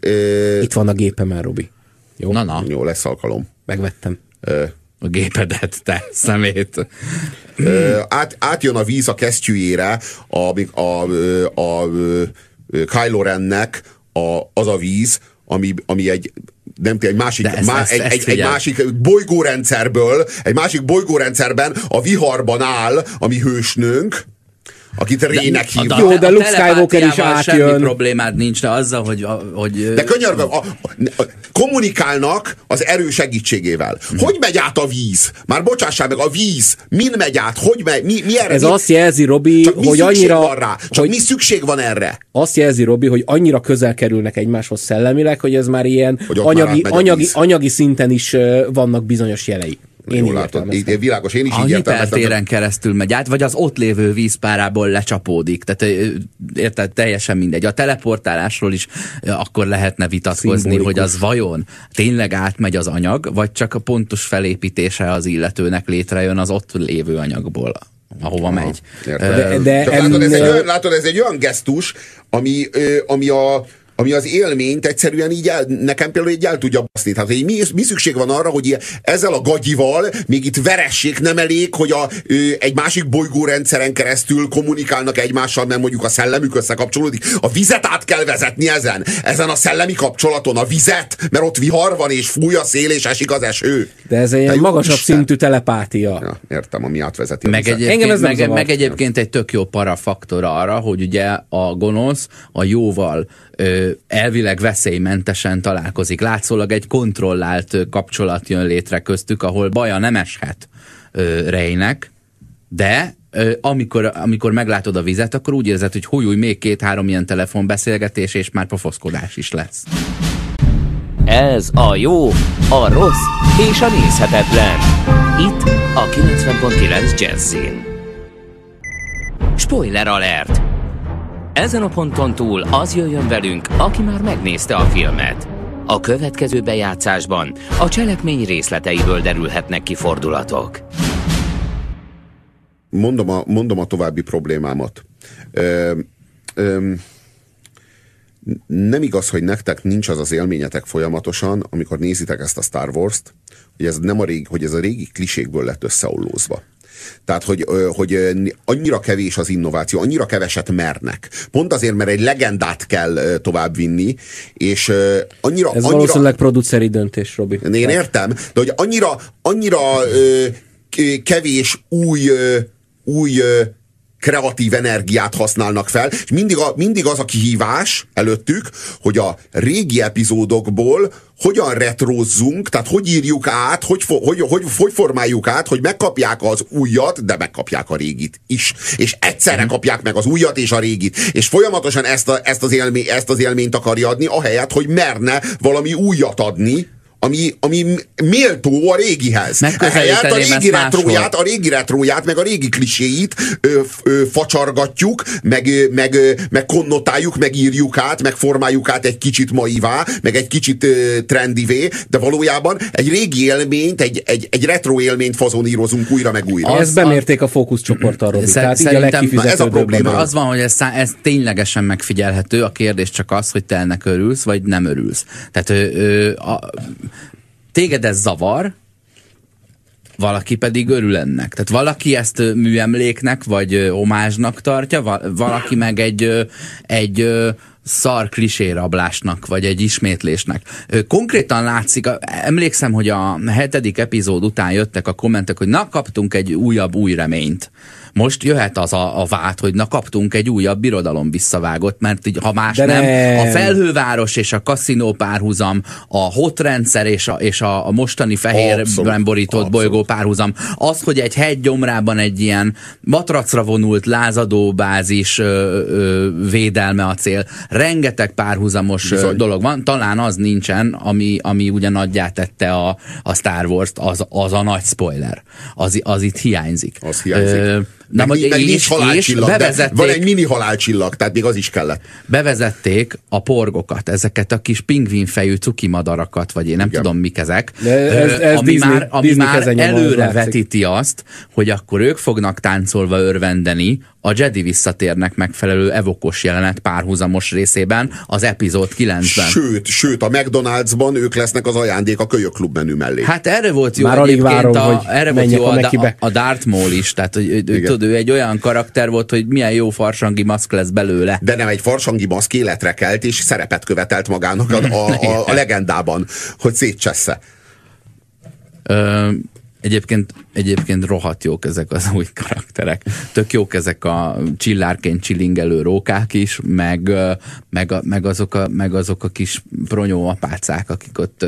ö, Itt van a gépem már, Robi. Jó, Na, na, jó, lesz alkalom. megvettem. Ö, a gépedet, te szemét. Ö, át, átjön a víz a kesztyűjére a, a, a, a, a Kylo Rennek a, az a víz, ami, ami egy nem egy másik, ezt- má, egy, ezt egy, egy másik bolygórendszerből, egy másik bolygórendszerben a viharban áll a mi hősnőnk, akit Rének hívnak. Jó, a- de a Luke Skywalker is átjön. Semmi problémád nincs, de azzal, hogy, hogy De könyörgöm, a, a, kommunikálnak az erő segítségével. Hogy megy át a víz? Már bocsássál meg, a víz, min megy át? Hogy megy? Mi, mi erre? Ez mi, azt jelzi, Robi, csak mi hogy szükség annyira... van rá? Csak hogy mi szükség van erre? azt jelzi, Robi, hogy annyira közel kerülnek egymáshoz szellemileg, hogy ez már ilyen Hogy anyagi, anyagi, anyagi szinten is vannak bizonyos jelei. Én Jól látod, így, világos, én is a így hipertéren keresztül megy át, vagy az ott lévő vízpárából lecsapódik. Tehát érted, teljesen mindegy. A teleportálásról is akkor lehetne vitatkozni, Szimbolikus. hogy az vajon tényleg átmegy az anyag, vagy csak a pontos felépítése az illetőnek létrejön az ott lévő anyagból ahova megy. Értem. Ö, De- de Csak látod, ez egy olyan, látod, ez egy olyan gesztus, ami, ami a ami az élményt egyszerűen így el, nekem például így el tudja baszni. Tehát, hogy mi, mi szükség van arra, hogy ezzel a gagyival még itt veressék nem elég, hogy a, ö, egy másik bolygórendszeren keresztül kommunikálnak egymással, mert mondjuk a szellemük összekapcsolódik. A vizet át kell vezetni ezen. Ezen a szellemi kapcsolaton a vizet, mert ott vihar van, és fúj a szél, és esik az eső. De ez egy ilyen magasabb Isten. szintű telepátia. Ja, értem, ami átvezeti. Meg vizet. egyébként, Engem ez nem meg, meg egyébként egy tök jó parafaktor arra, hogy ugye a gonosz a jóval ö, elvileg veszélymentesen találkozik. Látszólag egy kontrollált kapcsolat jön létre köztük, ahol baja nem eshet Rejnek, de amikor, amikor meglátod a vizet, akkor úgy érzed, hogy hújúj, még két-három ilyen telefonbeszélgetés, és már pofoszkodás is lesz. Ez a jó, a rossz és a nézhetetlen. Itt a 90.9 Jazzin. Spoiler alert! Ezen a ponton túl az jöjjön velünk, aki már megnézte a filmet. A következő bejátszásban a cselekmény részleteiből derülhetnek ki fordulatok. mondom a, mondom a további problémámat. Ö, ö, nem igaz, hogy nektek nincs az az élményetek folyamatosan, amikor nézitek ezt a Star Wars-t, hogy ez, nem a régi, hogy ez a régi klisékből lett összeollózva. Tehát, hogy, hogy annyira kevés az innováció, annyira keveset mernek. Pont azért, mert egy legendát kell továbbvinni, és annyira... Ez annyira, valószínűleg produceri döntés, Robi. én értem, de hogy annyira, annyira kevés új, új kreatív energiát használnak fel, és mindig, a, mindig az a kihívás előttük, hogy a régi epizódokból hogyan retrozzunk, tehát hogy írjuk át, hogy, fo- hogy, hogy, hogy formáljuk át, hogy megkapják az újat, de megkapják a régit is. És egyszerre kapják meg az újat és a régit. És folyamatosan ezt, a, ezt, az, élmény, ezt az élményt akarja adni, ahelyett, hogy merne valami újat adni, ami, ami méltó a régihez. Ehelyett a régi retróját, a régi retróját, meg a régi kliséit ö, ö, facsargatjuk, meg, meg, meg konnotáljuk, meg írjuk át, meg formáljuk át egy kicsit maivá, meg egy kicsit ö, trendivé, de valójában egy régi élményt, egy, egy, egy retro élményt fazonírozunk újra meg újra. Ezt bemérték a fókuszcsoporttal, Robi. Szer- szerintem a ez a probléma. Az van, hogy ez, ez ténylegesen megfigyelhető, a kérdés csak az, hogy te ennek örülsz, vagy nem örülsz. Tehát ö, ö, a, téged ez zavar, valaki pedig örül ennek. Tehát valaki ezt műemléknek, vagy omázsnak tartja, valaki meg egy, egy szar klisérablásnak, vagy egy ismétlésnek. Konkrétan látszik, emlékszem, hogy a hetedik epizód után jöttek a kommentek, hogy na, kaptunk egy újabb új reményt. Most jöhet az a, a vád, hogy na kaptunk egy újabb birodalom visszavágott, mert így, ha más De nem, nem, a felhőváros és a kaszinó párhuzam, a hot rendszer és a, és a, a mostani fehérben borított bolygó párhuzam, az, hogy egy hegy gyomrában egy ilyen matracra vonult lázadó bázis ö, ö, védelme a cél, rengeteg párhuzamos Bizony. dolog van, talán az nincsen, ami, ami ugye nagyját tette a, a Star Wars-t, az, az a nagy spoiler. Az, az itt hiányzik. Az hiányzik. Ö, Na, meg, meg nincs halálcsillag, bevezették, van egy mini halálcsillag, tehát még az is kellett. Bevezették a porgokat, ezeket a kis pingvinfejű cuki madarakat, vagy én nem Igen. tudom mik ezek, De ez, ez ami Disney, már, ami Disney már előre vetíti azt, hogy akkor ők fognak táncolva örvendeni a Jedi visszatérnek megfelelő evokos jelenet párhuzamos részében az epizód 9-ben. Sőt, sőt, a McDonald'sban ők lesznek az ajándék a kölyöklub menü mellé. Hát erre volt jó Már egyébként várom, a, erre volt jó a, a, a Darth Maul is, tehát hogy, tudod, ő egy olyan karakter volt, hogy milyen jó farsangi maszk lesz belőle. De nem egy farsangi maszk életre kelt, és szerepet követelt magának a, a, a, a legendában, hogy szétcsessze. Ö, Egyébként, egyébként rohadt jók ezek az új karakterek. Tök jók ezek a csillárként csilingelő rókák is, meg, meg, a, meg, azok, a, meg azok a kis pronyó apácák, akik ott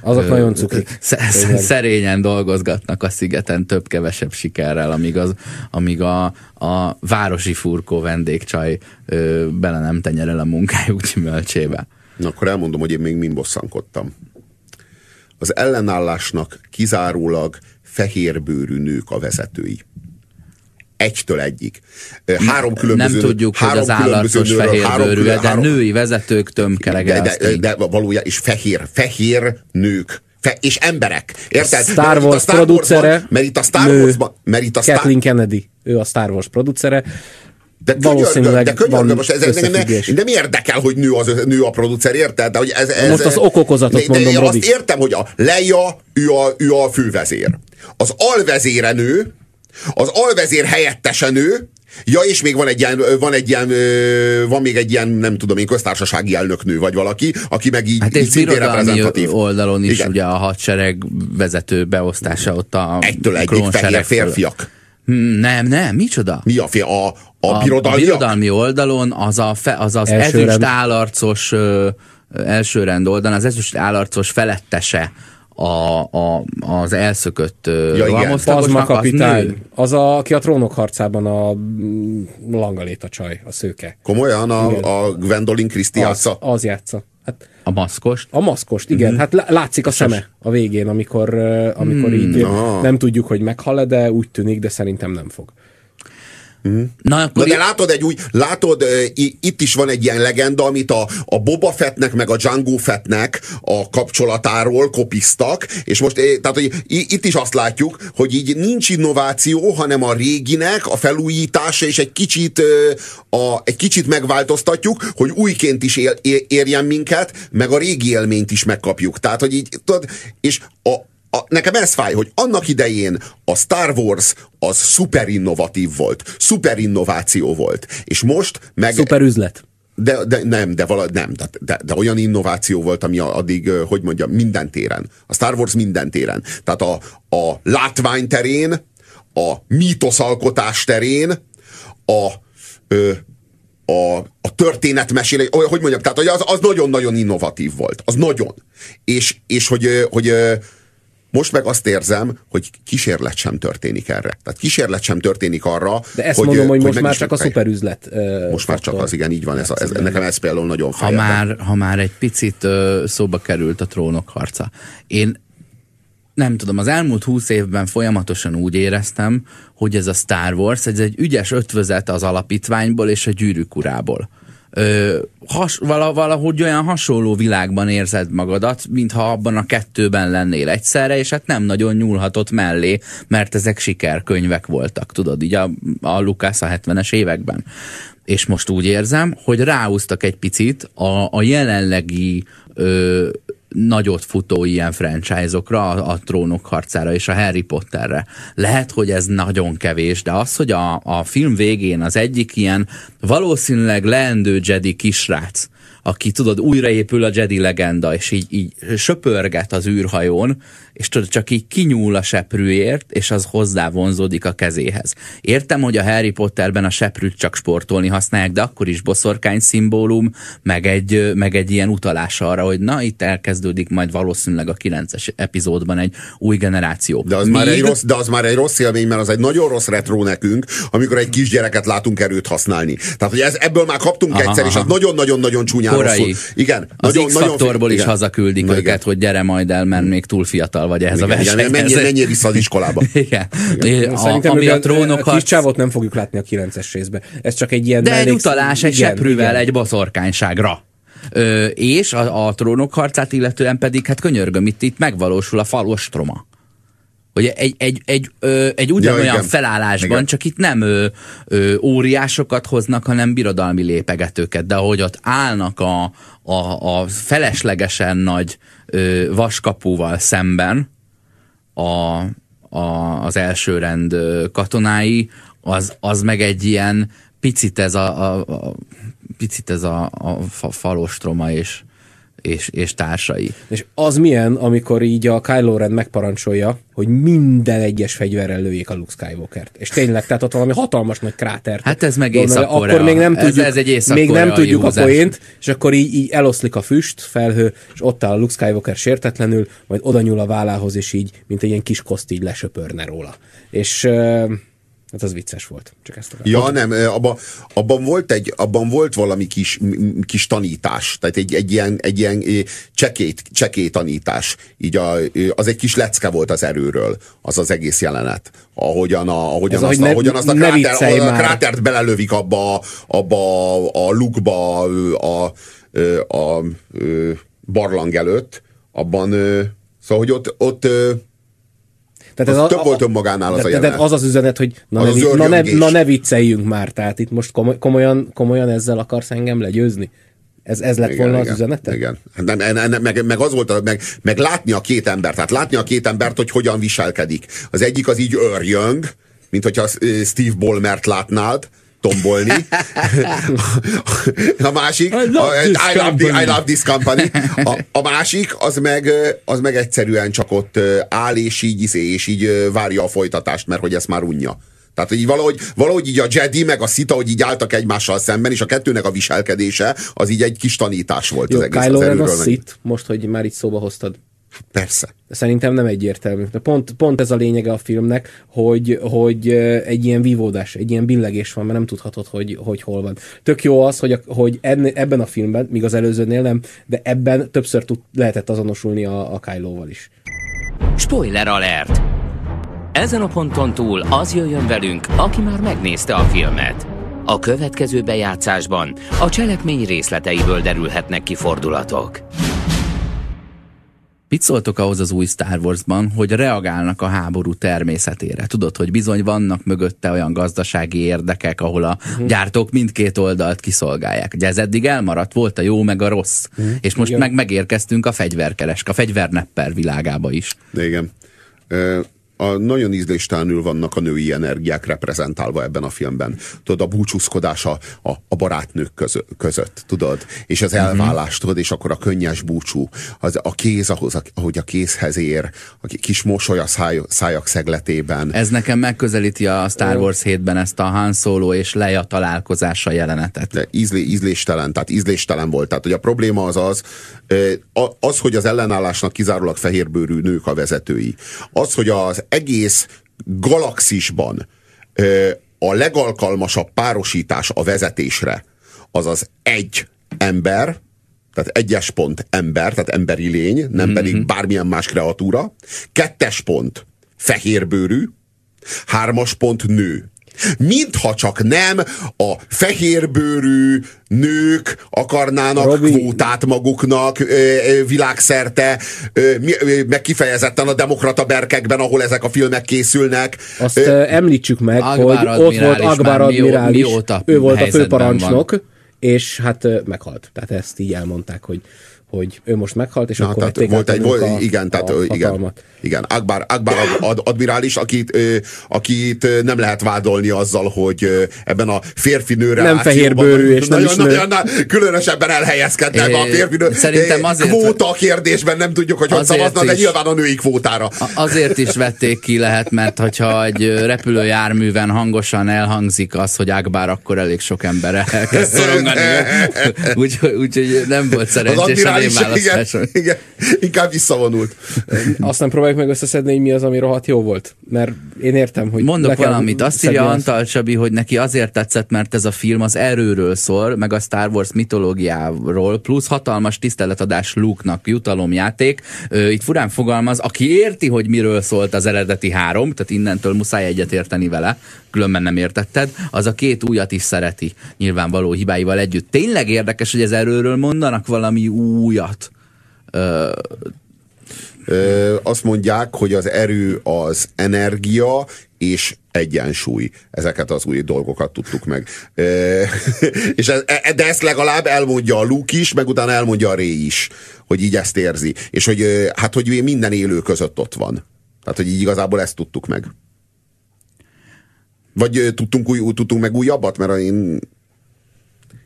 azok ö, nagyon cukik. Szerényen dolgozgatnak a szigeten több-kevesebb sikerrel, amíg, az, amíg a, a városi furkó vendégcsaj ö, bele nem tenyerel a munkájuk gyümölcsébe. Na akkor elmondom, hogy én még mind bosszankodtam. Az ellenállásnak kizárólag fehérbőrű nők a vezetői. Egytől egyik. Három különböző Nem tudjuk, három hogy az állarcos fehérbőrű, de három, női vezetők tömkelege. De, de, de, de valójában, és fehér, fehér nők. Fe, és emberek. Érted? Star Wars producere. Mert itt a Star Wars-ban... Mert itt a Star... Kathleen Kennedy. Ő a Star Wars producere. De valószínűleg de könyörgöm, most ez, ez nem, nem érdekel, hogy nő, az, nő a producer, érted? De, hogy ez, ez, most az okokozatot de, mondom, de, Azt értem, hogy a Leia, ő a, ő a fővezér. Az alvezére nő, az alvezér helyettese nő, Ja, és még van egy ilyen, van egy ilyen, van még egy ilyen, nem tudom én, köztársasági elnöknő vagy valaki, aki meg így, hát így szintén reprezentatív. oldalon is Igen. ugye a hadsereg vezető beosztása ott a Egytől egyik fehér férfiak. Hmm, nem, nem, micsoda? Mi a, fél, a, a, a birodalmi? A birodalmi oldalon az a fe, az, az ezüst állarcos ö, első rend oldalon, az ezüst állarcos felettese a, a, az elszökött ja, Pazma kapitány. Az, az a, aki a trónok harcában a mm, langaléta csaj, a szőke. Komolyan a, a Gwendolyn Christie az, játsza? Az játsza. Hát, a maszkost? A maszkost, igen. Mm. Hát látszik a szeme a végén, amikor, amikor mm. így ah. nem tudjuk, hogy meghal de úgy tűnik, de szerintem nem fog. Mm. Na, akkor Na de látod, egy új, látod, itt is van egy ilyen legenda, amit a, a Boba Fettnek meg a Django Fettnek a kapcsolatáról kopisztak, és most, tehát, hogy itt is azt látjuk, hogy így nincs innováció, hanem a réginek a felújítása, és egy kicsit, a, egy kicsit megváltoztatjuk, hogy újként is él, érjen minket, meg a régi élményt is megkapjuk. Tehát, hogy így, tudod, és a, a, nekem ez fáj, hogy annak idején a Star Wars az szuper innovatív volt, szuper innováció volt, és most meg... Szuper üzlet. De, de nem, de, vala, nem de, de, de olyan innováció volt, ami addig, hogy mondjam, minden téren. A Star Wars minden téren. Tehát a, a látvány terén, a mítoszalkotás terén, a, ö, a, a történetmesélés, hogy mondjam, tehát az, az nagyon-nagyon innovatív volt. Az nagyon. És, és hogy, hogy, hogy most meg azt érzem, hogy kísérlet sem történik erre. Tehát kísérlet sem történik arra, De ezt hogy, mondom, hogy, hogy most már csak a szuperüzlet. Uh, most már csak az, igen, így van. Ez, ez, nekem ez például nagyon ha már, ha már egy picit uh, szóba került a trónok harca. Én nem tudom, az elmúlt húsz évben folyamatosan úgy éreztem, hogy ez a Star Wars, ez egy ügyes ötvözet az alapítványból és a gyűrűk urából. Ö, has, valahogy olyan hasonló világban érzed magadat, mintha abban a kettőben lennél egyszerre, és hát nem nagyon nyúlhatott mellé, mert ezek sikerkönyvek voltak, tudod, így a, a Lucas a 70-es években. És most úgy érzem, hogy ráúztak egy picit a, a jelenlegi ö, nagyot futó ilyen franchise-okra, a, a trónok harcára és a Harry Potterre. Lehet, hogy ez nagyon kevés, de az, hogy a, a film végén az egyik ilyen valószínűleg leendő Jedi kisrác, aki tudod, újraépül a Jedi legenda, és így, így söpörget az űrhajón, és tudod, csak így kinyúl a seprűért, és az hozzá vonzódik a kezéhez. Értem, hogy a Harry Potterben a seprűt csak sportolni használják, de akkor is boszorkány szimbólum, meg egy, meg egy ilyen utalás arra, hogy na, itt elkezdődik majd valószínűleg a 9-es epizódban egy új generáció. De az, Míg... már egy rossz, de az már egy rossz élmény, mert az egy nagyon rossz retro nekünk, amikor egy kisgyereket látunk erőt használni. Tehát, hogy ez, ebből már kaptunk aha, egyszer, aha. és az nagyon-nagyon-nagyon csúnyán Korai. rosszul. Igen. Az nagyon, X-faktorból is igen. hazaküldik Na, őket, igen. hogy gyere majd el, mert még túl fiatal vagy ehhez igen, a versenyhez. Igen, menjél, menjél vissza az iskolába. igen. igen. A, ami a, trónok a kis csávot nem fogjuk látni a 9-es részbe. Ez csak egy ilyen... De egy utalás egy igen, seprűvel, igen. egy boszorkányságra. Ö, és a, a trónok harcát illetően pedig, hát könyörgöm, itt, itt megvalósul a falostroma. Hogy egy, egy, egy, ö, egy ugyanolyan ja, felállásban, igen. csak itt nem ö, ö, óriásokat hoznak, hanem birodalmi lépegetőket, de ahogy ott állnak a, a, a feleslegesen nagy ö, vaskapuval szemben a, a, az első rend katonái, az, az meg egy ilyen picit ez a, a, a picit ez a, a falostroma és és, és társai. És az milyen, amikor így a Kylo Ren megparancsolja, hogy minden egyes fegyverrel lőjék a Luke Skywalker-t. És tényleg, tehát ott valami hatalmas nagy kráter. Hát ez meg észak Akkor még nem tudjuk, ez, ez egy még nem tudjuk a poént, és akkor így, így eloszlik a füst, felhő, és ott áll a Luke Skywalker sértetlenül, majd oda nyúl a vállához, és így, mint egy ilyen kis koszt így lesöpörne róla. És Hát az vicces volt. Csak ezt akartam. Ja, nem, abban, abban, volt egy, abban volt valami kis, kis tanítás, tehát egy, egy ilyen, egy ilyen csekét, cseké tanítás. Így a, az egy kis lecke volt az erőről, az az egész jelenet. Ahogyan, a, ahogyan, azt, ne, ahogyan azt a, kráter, a krátert belelövik abba, abba a lukba a, a, a, a barlang előtt, abban, szóval, hogy ott, ott tehát ez több a, volt önmagánál az a jelenet. az az üzenet, hogy na, az ne, az na, ne, na ne vicceljünk már, tehát itt most komoly, komolyan, komolyan ezzel akarsz engem legyőzni? Ez, ez lett igen, volna igen, az üzenete? Igen. Nem, nem, nem, meg, meg az volt, meg, meg látni a két embert, tehát látni a két embert, hogy hogyan viselkedik. Az egyik az így örjöng, mint hogyha Steve Ballmert látnád, tombolni. a másik, I love, a, I, love the, I love this company. A, a másik, az meg, az meg egyszerűen csak ott áll, és így, izé, és így várja a folytatást, mert hogy ezt már unja. Tehát, hogy így valahogy, valahogy így a Jedi meg a Sita, hogy így álltak egymással szemben, és a kettőnek a viselkedése, az így egy kis tanítás volt Jó, az egész. Kylo Ren a Sith, most, hogy már itt szóba hoztad. Persze. Szerintem nem egyértelmű. De pont, pont ez a lényege a filmnek, hogy, hogy egy ilyen vívódás, egy ilyen billegés van, mert nem tudhatod, hogy, hogy hol van. Tök jó az, hogy, a, hogy ebben a filmben, míg az előzőnél nem, de ebben többször tud, lehetett azonosulni a, a Kylo-val is. Spoiler alert! Ezen a ponton túl az jöjjön velünk, aki már megnézte a filmet. A következő bejátszásban a cselekmény részleteiből derülhetnek ki fordulatok. Mit szóltok ahhoz az új Star Warsban, hogy reagálnak a háború természetére? Tudod, hogy bizony vannak mögötte olyan gazdasági érdekek, ahol a uh-huh. gyártók mindkét oldalt kiszolgálják. Ugye ez eddig elmaradt, volt a jó meg a rossz. Uh-huh. És most Igen. meg megérkeztünk a fegyverkeresk, a fegyvernepper világába is. Igen a nagyon ízléstelenül vannak a női energiák reprezentálva ebben a filmben. Tudod, a búcsúzkodás a, a, a barátnők közö, között, tudod? És az mhm. elvállás, tudod, és akkor a könnyes búcsú, az, a kéz, ahhoz, ahogy a kézhez ér, a kis mosoly a száj, szájak szegletében. Ez nekem megközelíti a Star Wars 7-ben ezt a Han Solo és Leia találkozása jelenetet. De ízlé, ízléstelen, tehát ízléstelen volt. Tehát, hogy a probléma az az, Az, hogy az ellenállásnak kizárólag fehérbőrű nők a vezetői. Az, hogy az egész galaxisban a legalkalmasabb párosítás a vezetésre, az az egy ember, tehát egyes pont ember, tehát emberi lény, nem mm-hmm. pedig bármilyen más kreatúra. Kettes pont fehérbőrű, hármas pont nő. Mintha csak nem a fehérbőrű nők akarnának Robi... kvótát maguknak ö, ö, világszerte, ö, ö, meg kifejezetten a demokrata berkekben, ahol ezek a filmek készülnek. Azt ö, említsük meg, Akbar hogy ott volt Akbar admirális, ő volt a főparancsnok, van. és hát meghalt. Tehát ezt így elmondták, hogy hogy ő most meghalt, és Na, akkor tehát volt egy, volt, a, igen, tehát a igen, igen, Akbar, Akbar ad, admirális, akit, ö, akit nem lehet vádolni azzal, hogy ebben a férfi-nőre Nem fehérbőrű és nem nagyon, nagyon, nagyon, különösebben elhelyezkednek é, a férfi-nő. Szerintem azért, kvóta kérdésben nem tudjuk, hogy hogy szavaznak, de nyilván a női kvótára. Azért is vették ki lehet, mert hogyha egy repülőjárműven hangosan elhangzik az, hogy Akbar, akkor elég sok ember elkezd szorongani. Úgyhogy úgy, nem volt szerencsés igen, igen, inkább visszavonult. Aztán próbáljuk meg összeszedni, hogy mi az, ami rohadt jó volt. Mert én értem, hogy... Mondok valamit. Azt írja Antal Csabi, hogy neki azért tetszett, mert ez a film az erőről szól, meg a Star Wars mitológiáról, plusz hatalmas tiszteletadás Luke-nak jutalomjáték. Itt furán fogalmaz, aki érti, hogy miről szólt az eredeti három, tehát innentől muszáj egyet érteni vele, különben nem értetted, az a két újat is szereti, nyilvánvaló hibáival együtt. Tényleg érdekes, hogy ez erőről mondanak valami újat. Ö, Ö, azt mondják, hogy az erő az energia és egyensúly. Ezeket az új dolgokat tudtuk meg. Ö, és ez, e, de ezt legalább elmondja a Luke is, meg utána elmondja a Ray is, hogy így ezt érzi. És hogy hát, hogy minden élő között ott van. Tehát, hogy így igazából ezt tudtuk meg. Vagy tudtunk, új, tudtunk meg újabbat? Mert én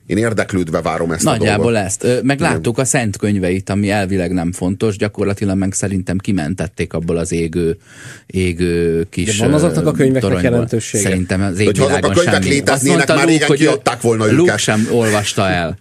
én érdeklődve várom ezt Nagyjából a dolgot. ezt. Meg láttuk a szent könyveit, ami elvileg nem fontos, gyakorlatilag meg szerintem kimentették abból az égő, égő kis De van azoknak a könyveknek toronyból. jelentősége? Szerintem az égvilágon azok a könyvek semmi. léteznének, már régen kiadták volna Luke őket. sem olvasta el.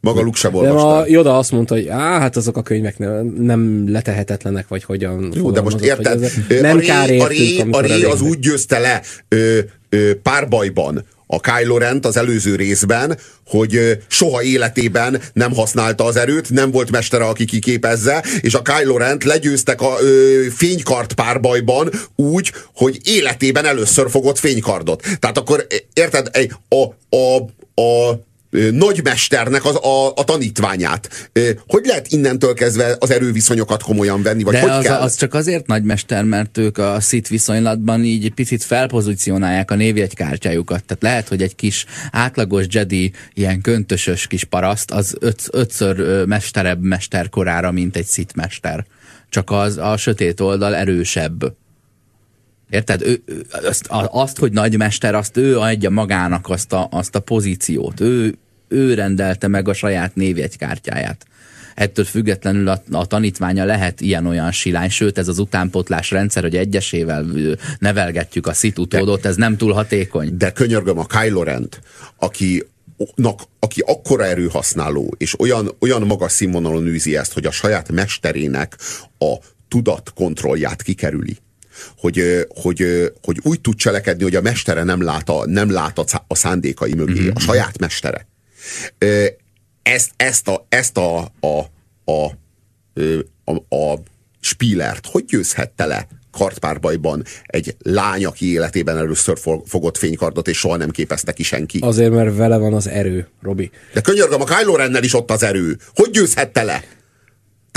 Maga Luke sem olvasta. De a Joda azt mondta, hogy á, hát azok a könyvek nem letehetetlenek, vagy hogyan Jó, de most érted? Nem a kár értünk, a ré, az úgy győzte le ö, ö, párbajban, a Kylo Rent az előző részben, hogy soha életében nem használta az erőt, nem volt mestere, aki kiképezze, és a Kylo Rent legyőztek a ö, fénykart párbajban úgy, hogy életében először fogott fénykardot. Tehát akkor érted, a, a, a nagymesternek az, a, a tanítványát. Hogy lehet innentől kezdve az erőviszonyokat komolyan venni, vagy De hogy az, kell? az csak azért nagymester, mert ők a szit viszonylatban így egy picit felpozícionálják a névjegykártyájukat. Tehát lehet, hogy egy kis átlagos Jedi, ilyen köntösös kis paraszt, az öt, ötször mesterebb mesterkorára, mint egy szit mester. Csak az a sötét oldal erősebb. Érted? Ő, azt, azt, hogy nagymester, azt ő adja magának azt a, azt a pozíciót. Ő, ő rendelte meg a saját névjegykártyáját. Ettől függetlenül a, a tanítványa lehet ilyen-olyan silány, sőt ez az utánpotlás rendszer, hogy egyesével nevelgetjük a szitutódot, ez nem túl hatékony. De könyörgöm a Kylo Rent, aki aki akkora erőhasználó, és olyan, olyan magas színvonalon űzi ezt, hogy a saját mesterének a tudat kontrollját kikerüli hogy, hogy, hogy úgy tud cselekedni, hogy a mestere nem lát a, nem lát a, szándékai mögé, mm-hmm. a saját mestere. Ezt, ezt a, ezt a, a, a, a, a Spillert hogy győzhette le kartpárbajban egy lány, aki életében először fogott fénykardot, és soha nem képezte ki senki. Azért, mert vele van az erő, Robi. De könyörgöm, a Kylo Rennel is ott az erő. Hogy győzhette le?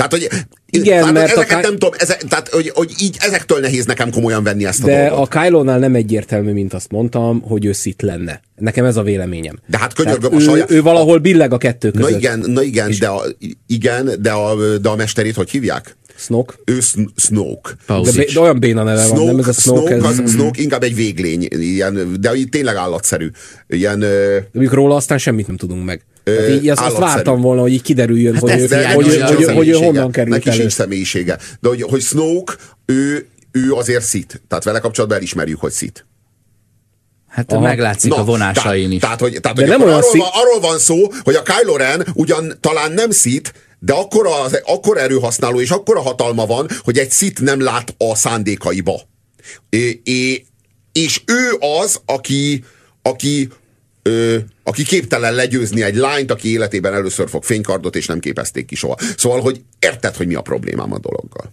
Tehát, hogy igen, tehát, mert ezeket a Ky- nem tudom, ezek, tehát, hogy, hogy így ezektől nehéz nekem komolyan venni ezt a De dolgot. a Kylo-nál nem egyértelmű, mint azt mondtam, hogy ő szit lenne. Nekem ez a véleményem. De hát könyörgöm a saját... Ő, ő valahol billeg a kettő között. Na igen, na igen, de a, igen, de a, de a mesterét hogy hívják? Snoke. Ő Snoke. De, de, olyan béna neve Snoke, van, nem ez a Snoke. Snoke, ez... az, Snoke inkább egy véglény, ilyen, de tényleg állatszerű. Ilyen, de mikor róla aztán semmit nem tudunk meg. Hát így azt, azt vártam volna, hogy így kiderüljön, hát hogy, ő, hogy, hogy, hogy, hogy, hogy honnan került Neki elő. sincs személyisége. De hogy, hogy Snoke, ő, ő azért szit. Tehát vele kapcsolatban elismerjük, hogy szit. Hát Aha. meglátszik Na, a vonásain tehát, is. Tehát, hogy, tehát, hogy nem olyan arról, van, arról van szó, hogy a Kylo Ren ugyan talán nem szit, de akkor, az, akkor erőhasználó és akkor a hatalma van, hogy egy szit nem lát a szándékaiba. É, é, és ő az, aki, aki, ö, aki képtelen legyőzni egy lányt, aki életében először fog fénykardot, és nem képezték ki soha. Szóval, hogy érted, hogy mi a problémám a dologgal.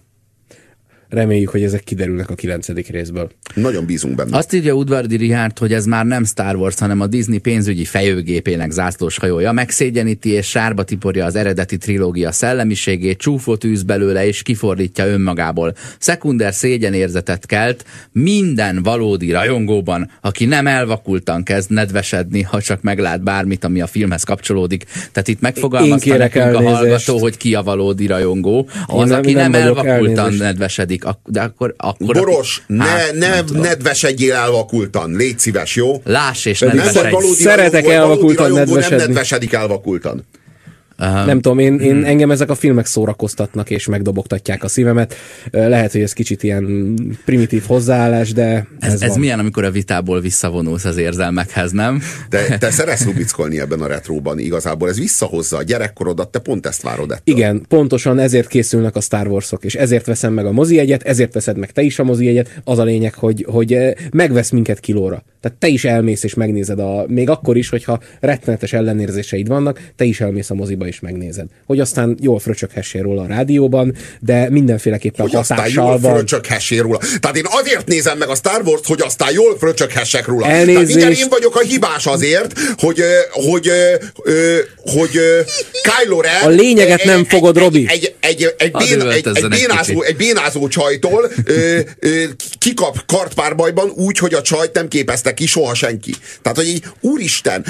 Reméljük, hogy ezek kiderülnek a kilencedik részből. Nagyon bízunk benne. Azt írja Udvardi Rihárd, hogy ez már nem Star Wars, hanem a Disney pénzügyi fejőgépének zászlós hajója. Megszégyeníti és sárba tiporja az eredeti trilógia szellemiségét, csúfot űz belőle és kifordítja önmagából. Szekunder szégyenérzetet kelt minden valódi rajongóban, aki nem elvakultan kezd nedvesedni, ha csak meglát bármit, ami a filmhez kapcsolódik. Tehát itt megfogalmazta nekünk a hallgató, hogy ki a valódi rajongó. Az, nem- aki nem nem, elvakultan elnézést. nedvesedik. Ak- De akkor, akkor Boros, ne, Hát, ne, nem tudom. nedvesedjél elvakultan, légy szíves, jó? Láss és ne Nem, Szeretek elvakultan rajongó nem nedvesedni. nedvesedik elvakultan. Nem tudom, én, Hmm. én engem ezek a filmek szórakoztatnak és megdobogtatják a szívemet. Lehet, hogy ez kicsit ilyen primitív hozzáállás, de ez, Ez, ez van. milyen, amikor a vitából visszavonulsz az érzelmekhez, nem? De te szeretsz lubickolni ebben a retróban, igazából ez visszahozza a gyerekkorodat, te pont ezt várod ettől. Igen, pontosan ezért készülnek a Star Warsok, és ezért veszem meg a mozi egyet, ezért veszed meg te is a mozi egyet. Az a lényeg, hogy, hogy eh, megvesz minket kilóra. Tehát te is elmész és megnézed, a, még akkor is, hogyha rettenetes ellenérzéseid vannak, te is elmész a moziba és megnézed. Hogy aztán jól fröcsöghessél róla a rádióban, de mindenféleképpen hogy aztán hatással jól van. fröcsöghessél róla. Tehát én azért nézem meg a Star Wars-t, hogy aztán jól fröcsöghessek róla. Elnézést. Tehát igen, én vagyok a hibás azért, hogy, hogy, hogy ö, Kylo Ren... A lényeget egy- nem fogod, egy- Robi. Egy, egy, egy, bén, egy, egy, egy bénázó, kicsit. egy bénázó csajtól ö, ö, kikap kartpárbajban úgy, hogy a csajt nem képezte ki soha senki. Tehát, hogy így, úristen,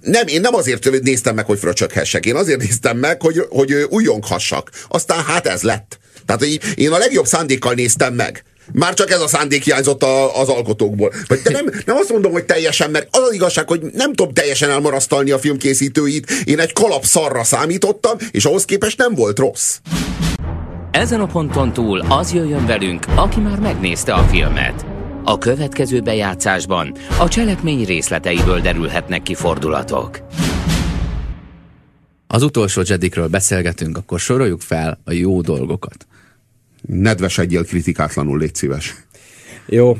nem, én nem azért néztem meg, hogy fröcsöghessek, én azért néztem meg, hogy, hogy ö, újjonghassak. Aztán hát ez lett. Tehát, hogy én a legjobb szándékkal néztem meg. Már csak ez a szándék hiányzott a, az alkotókból. De nem, nem azt mondom, hogy teljesen, mert az az igazság, hogy nem tudom teljesen elmarasztalni a filmkészítőit. Én egy kalap szarra számítottam, és ahhoz képest nem volt rossz. Ezen a ponton túl az jöjjön velünk, aki már megnézte a filmet. A következő bejátszásban a cselekmény részleteiből derülhetnek ki fordulatok. Az utolsó Jedikről beszélgetünk, akkor soroljuk fel a jó dolgokat. Nedvesedjél kritikátlanul, légy szíves. Jó,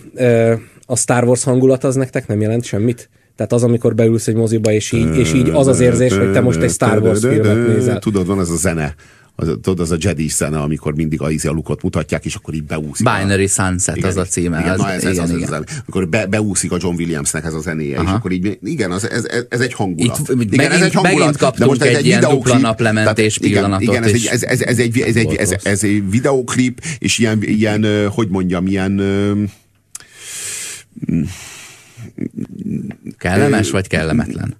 a Star Wars hangulat az nektek nem jelent semmit? Tehát az, amikor beülsz egy moziba, és így, és így az az érzés, hogy te most egy Star Wars filmet nézel. Tudod, van ez a zene. Az, tudod, az a Jedi zene, amikor mindig a, izé a lukot mutatják, és akkor így beúszik. a- Binary Sunset az a címe. Igen, az, na ez, ez igen, az, igen. az, az, amikor be, beúszik a John Williamsnek ez a zenéje, Aha. és akkor így, igen, az, ez, ez, ez egy hangulat. Itt igen, megint- ez egy hangulat, megint de kaptunk most ez egy ilyen videóklip, dupla naplementés tehát igen, pillanatot, Igen, ez egy, ez, ez, egy, ez, egy, ez, ez egy videóklip, és ilyen, ilyen hogy mondjam, ilyen Kellemes vagy kellemetlen?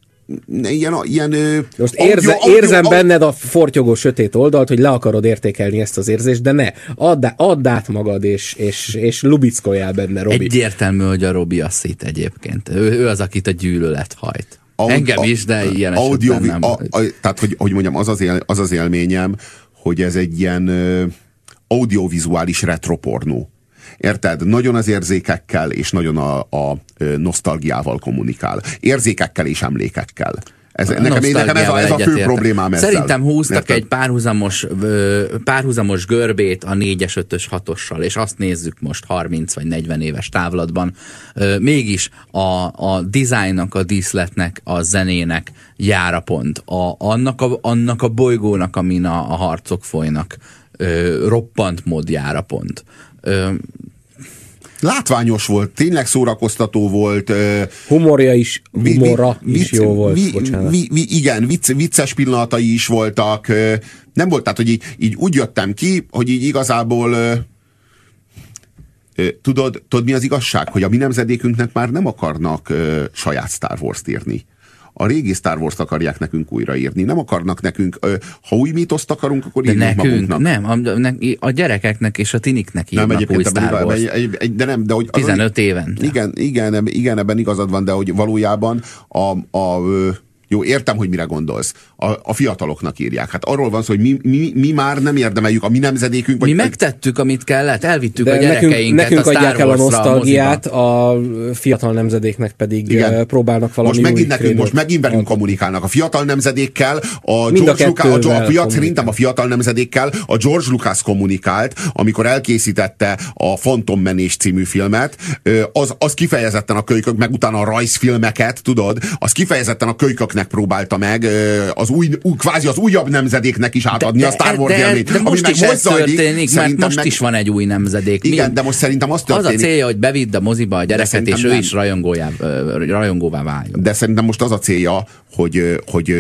Ilyen, ilyen Most érze, audio- érzem benned a fortyogó sötét oldalt, hogy le akarod értékelni ezt az érzést, de ne. Add, add át magad, és, és, és lubickoljál benne, Robi. Egyértelmű, hogy a Robi a szét egyébként. Ő, ő az, akit a gyűlölet hajt. Aud- Engem is, de ilyen audio, esetben nem. A, a, tehát, hogy, hogy mondjam, az az, él, az az élményem, hogy ez egy ilyen ö, audiovizuális retropornó. Érted? Nagyon az érzékekkel és nagyon a, a nosztalgiával kommunikál. Érzékekkel és emlékekkel. Ez, A nekem, nekem ez a, ez a fő egyetértek. problémám ezzel. Szerintem húztak Érted? egy párhuzamos, párhuzamos görbét a 4-es, 5-ös, 6-ossal, és azt nézzük most 30 vagy 40 éves távlatban. Mégis a, a dizájnnak, a díszletnek, a zenének jár a pont. A, annak, a, annak a bolygónak, amin a, a harcok folynak, roppant mód jár a pont. Ö, Látványos volt, tényleg szórakoztató volt. Humorja is, vi- humora vi- is vicc- jó volt, vi- bocsánat. vi- vi- igen, vicc, vicces pillanatai is voltak. Nem volt, tehát, hogy így, így úgy jöttem ki, hogy így igazából tudod, tudod, mi az igazság? Hogy a mi nemzedékünknek már nem akarnak saját Star Wars-t írni. A régi Star Wars-t akarják nekünk újraírni. Nem akarnak nekünk, ha új mítoszt akarunk, akkor de írjunk nekünk, magunknak. nem, a, ne- a gyerekeknek és a tiniknek Nem, írnak új egyébként ebben Star Wars. egy, egy, egy, de nem, de hogy... az- 15 évente. Igen, igen, igen, ebben igazad van, de hogy valójában a, a, Jó, értem, hogy mire gondolsz. A, a fiataloknak írják. Hát arról van szó, hogy mi, mi, mi már nem érdemeljük, a mi nemzedékünk. Vagy, mi megtettük, amit kellett, elvittük de a gyerekeinket nekünk, adják el a nosztalgiát, a, a fiatal nemzedéknek pedig Igen. próbálnak valami most megint, nekünk, most megint velünk kommunikálnak. A fiatal nemzedékkel, a Mind George a, Lucas, a, a fiat, szerintem a fiatal nemzedékkel a George Lucas kommunikált, amikor elkészítette a Phantom Menés című filmet, az, az kifejezetten a kölykök, meg utána a rajzfilmeket, tudod, az kifejezetten a kölyköknek próbálta meg az új, kvázi az újabb nemzedéknek is átadni de, a Star Wars de, élményt. De, de most is most zajlik, történik, mert most meg... is van egy új nemzedék. Igen, Mi? de most szerintem az történik. Az a célja, hogy bevidd a moziba a gyereket, és ő nem. is rajongójá, rajongóvá váljon. De szerintem most az a célja, hogy, hogy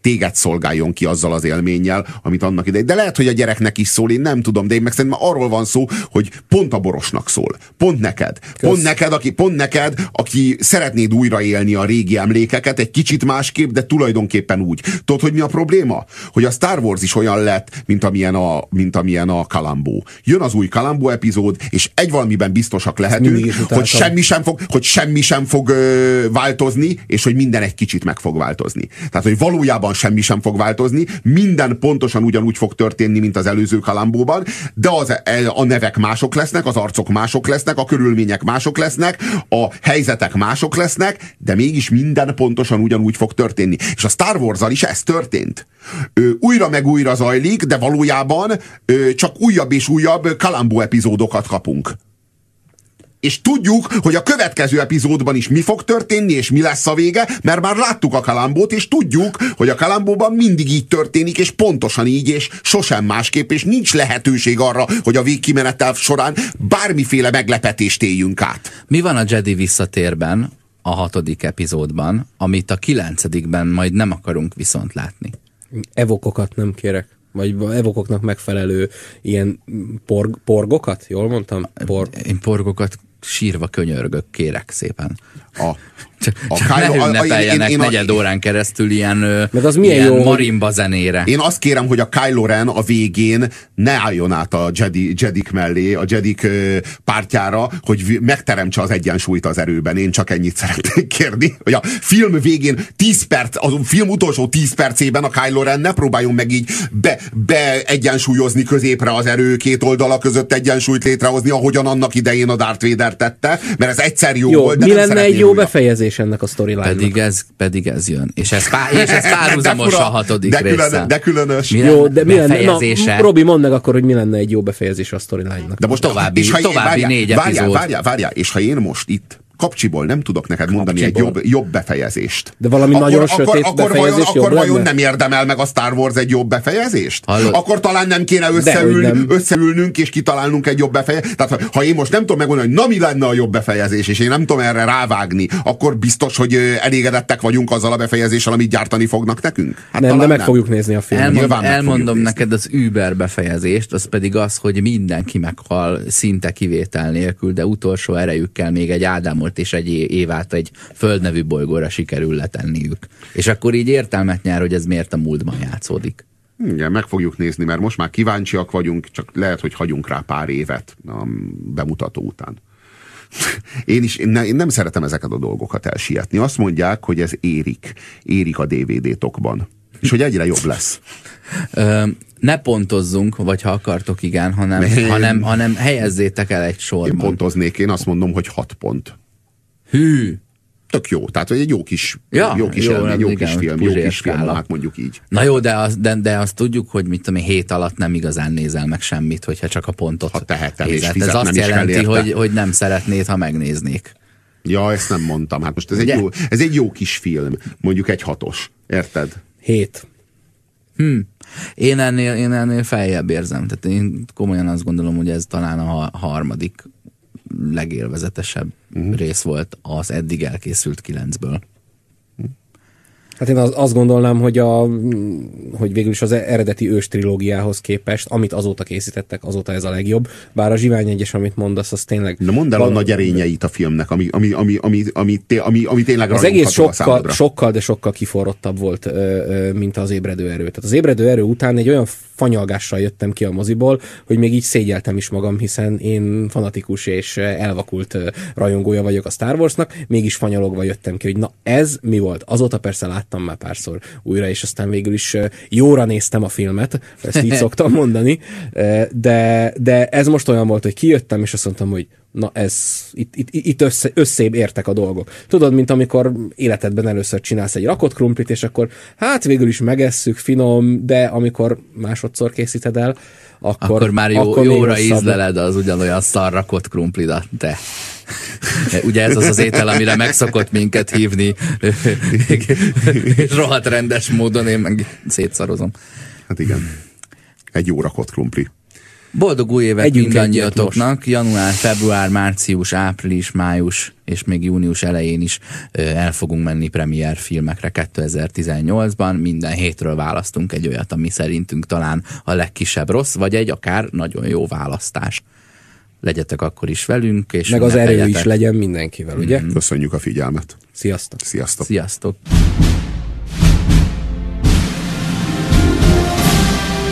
téged szolgáljon ki azzal az élménnyel, amit annak idején. De lehet, hogy a gyereknek is szól, én nem tudom, de én meg szerintem arról van szó, hogy pont a borosnak szól. Pont neked. Kösz. Pont neked, aki, pont neked, aki szeretnéd újraélni a régi emlékeket, egy kicsit másképp, de tulajdonképpen úgy. Tudod, hogy mi a probléma? Hogy a Star Wars is olyan lett, mint amilyen a, mint amilyen a Kalambó. Jön az új Kalambó epizód, és egy valamiben biztosak lehetünk, hogy semmi sem fog, hogy semmi sem fog ö, változni, és hogy minden egy kicsit meg fog változni. Tehát, hogy valójában semmi sem fog változni, minden pontosan ugyanúgy fog történni, mint az előző Kalambóban, de az, e, a nevek mások lesznek, az arcok mások lesznek, a körülmények mások lesznek, a helyzetek mások lesznek, de mégis minden pontosan ugyanúgy fog történni. És a Star wars is ez történt. Ö, újra meg újra zajlik, de valójában ö, csak újabb és újabb Kalambó epizódokat kapunk és tudjuk, hogy a következő epizódban is mi fog történni, és mi lesz a vége, mert már láttuk a kalambót, és tudjuk, hogy a kalambóban mindig így történik, és pontosan így, és sosem másképp, és nincs lehetőség arra, hogy a végkimenetel során bármiféle meglepetést éljünk át. Mi van a Jedi visszatérben, a hatodik epizódban, amit a kilencedikben majd nem akarunk viszont látni? Evokokat nem kérek vagy evokoknak megfelelő ilyen porg, porgokat, jól mondtam? Por... Én porgokat sírva könyörgök, kérek szépen. A, csak, a csak Kylo, ne ünnepeljenek én, én, negyed órán keresztül ilyen, Meg az milyen ilyen jó, marimba zenére. Én azt kérem, hogy a Kylo Ren a végén ne álljon át a Jedi, Jedik mellé, a Jedik pártjára, hogy megteremtse az egyensúlyt az erőben. Én csak ennyit szeretnék kérni, hogy a film végén 10 perc, a film utolsó 10 percében a Kylo Ren ne próbáljon meg így be, be egyensúlyozni középre az erő két oldala között egyensúlyt létrehozni, ahogyan annak idején a Darth Vader tette, mert ez egyszer jó, jó volt, de mi lenne egy jó befejezés ennek a storyline pedig ez, pedig ez jön. És ez, pá, és ez párhuzamos a hatodik de, külön, de különös. Mi jó, de mi lenne, na, Robi, mondd meg akkor, hogy mi lenne egy jó befejezés a storyline-nak. De most további, és ha további várjál, négy várjál, epizód. Várjál, várjál, és ha én most itt kapcsiból nem tudok neked mondani kapcsiból. egy jobb, jobb befejezést. De valami akkor, nagyon akkor, sötét akkor, befejezés vajon, akkor vajon nem érdemel meg a Star Wars egy jobb befejezést? Hallod? Akkor talán nem kéne összeül, nem. összeülnünk és kitalálnunk egy jobb befejezést. Tehát ha én most nem tudom megmondani, hogy na mi lenne a jobb befejezés, és én nem tudom erre rávágni, akkor biztos, hogy elégedettek vagyunk azzal a befejezéssel, amit gyártani fognak nekünk? Hát nem, de meg nem. fogjuk nézni a filmet. Elmond, elmondom neked az Uber befejezést, az pedig az, hogy mindenki meghal szinte kivétel nélkül, de utolsó erejükkel még egy Ádámot volt, és egy évát egy földnevű bolygóra sikerül letenniük. És akkor így értelmet nyer, hogy ez miért a múltban játszódik. Igen, meg fogjuk nézni, mert most már kíváncsiak vagyunk, csak lehet, hogy hagyunk rá pár évet a bemutató után. Én is én, ne, én nem szeretem ezeket a dolgokat elsietni. Azt mondják, hogy ez érik. Érik a DVD-tokban. És hogy egyre jobb lesz. Ö, ne pontozzunk, vagy ha akartok, igen, hanem, hanem, hanem helyezzétek el egy sorban. Én pontoznék, én azt mondom, hogy hat pont. Hű! Tök jó, tehát egy jó kis, ja, jó kis, jó, élmény, jó igen, kis film, jó kis film, hát mondjuk így. Na jó, de, az, de, de azt tudjuk, hogy mit tudom hét alatt nem igazán nézel meg semmit, hogyha csak a pontot ha tehetem, és Ez azt jelenti, hogy, hogy nem szeretnéd, ha megnéznék. Ja, ezt nem mondtam. Hát most ez egy, jó, ez egy jó kis film. Mondjuk egy hatos. Érted? Hét. Hm. Én ennél, én ennél feljebb érzem. Tehát én komolyan azt gondolom, hogy ez talán a harmadik legélvezetesebb uh-huh. rész volt az eddig elkészült kilencből. Hát én az, azt gondolnám, hogy, a, hogy végül is az eredeti ős trilógiához képest, amit azóta készítettek, azóta ez a legjobb. Bár a Zsivány egyes, amit mondasz, az tényleg... Na mondd el val- a nagy erényeit a filmnek, ami, ami, ami, ami, ami, ami, ami tényleg Az egész sokkal, sokkal, de sokkal kiforrottabb volt, mint az ébredő erő. Tehát az ébredő erő után egy olyan fanyalgással jöttem ki a moziból, hogy még így szégyeltem is magam, hiszen én fanatikus és elvakult rajongója vagyok a Star Warsnak, mégis fanyalogva jöttem ki, hogy na ez mi volt? Azóta persze láttam már párszor újra, és aztán végül is jóra néztem a filmet, ezt így szoktam mondani, de, de ez most olyan volt, hogy kijöttem, és azt mondtam, hogy na ez, itt, itt, itt össze, összébb értek a dolgok. Tudod, mint amikor életedben először csinálsz egy rakott krumplit, és akkor hát végül is megesszük, finom, de amikor másodszor készíted el, akkor, akkor már jó, akkor jóra ízleled az ugyanolyan szar rakott krumplidat, de Ugye ez az az étel, amire megszokott minket hívni, és rohadt rendes módon én meg szétszarozom. Hát igen. Egy jó rakott krumpli. Boldog új évet Együnk mindannyiatoknak! Január, február, március, április, május és még június elején is el fogunk menni premier filmekre 2018-ban. Minden hétről választunk egy olyat, ami szerintünk talán a legkisebb rossz, vagy egy akár nagyon jó választás. Legyetek akkor is velünk. És Meg az erő legyetek. is legyen mindenkivel, ugye? Mm-hmm. Köszönjük a figyelmet. Sziasztok! Sziasztok! Sziasztok!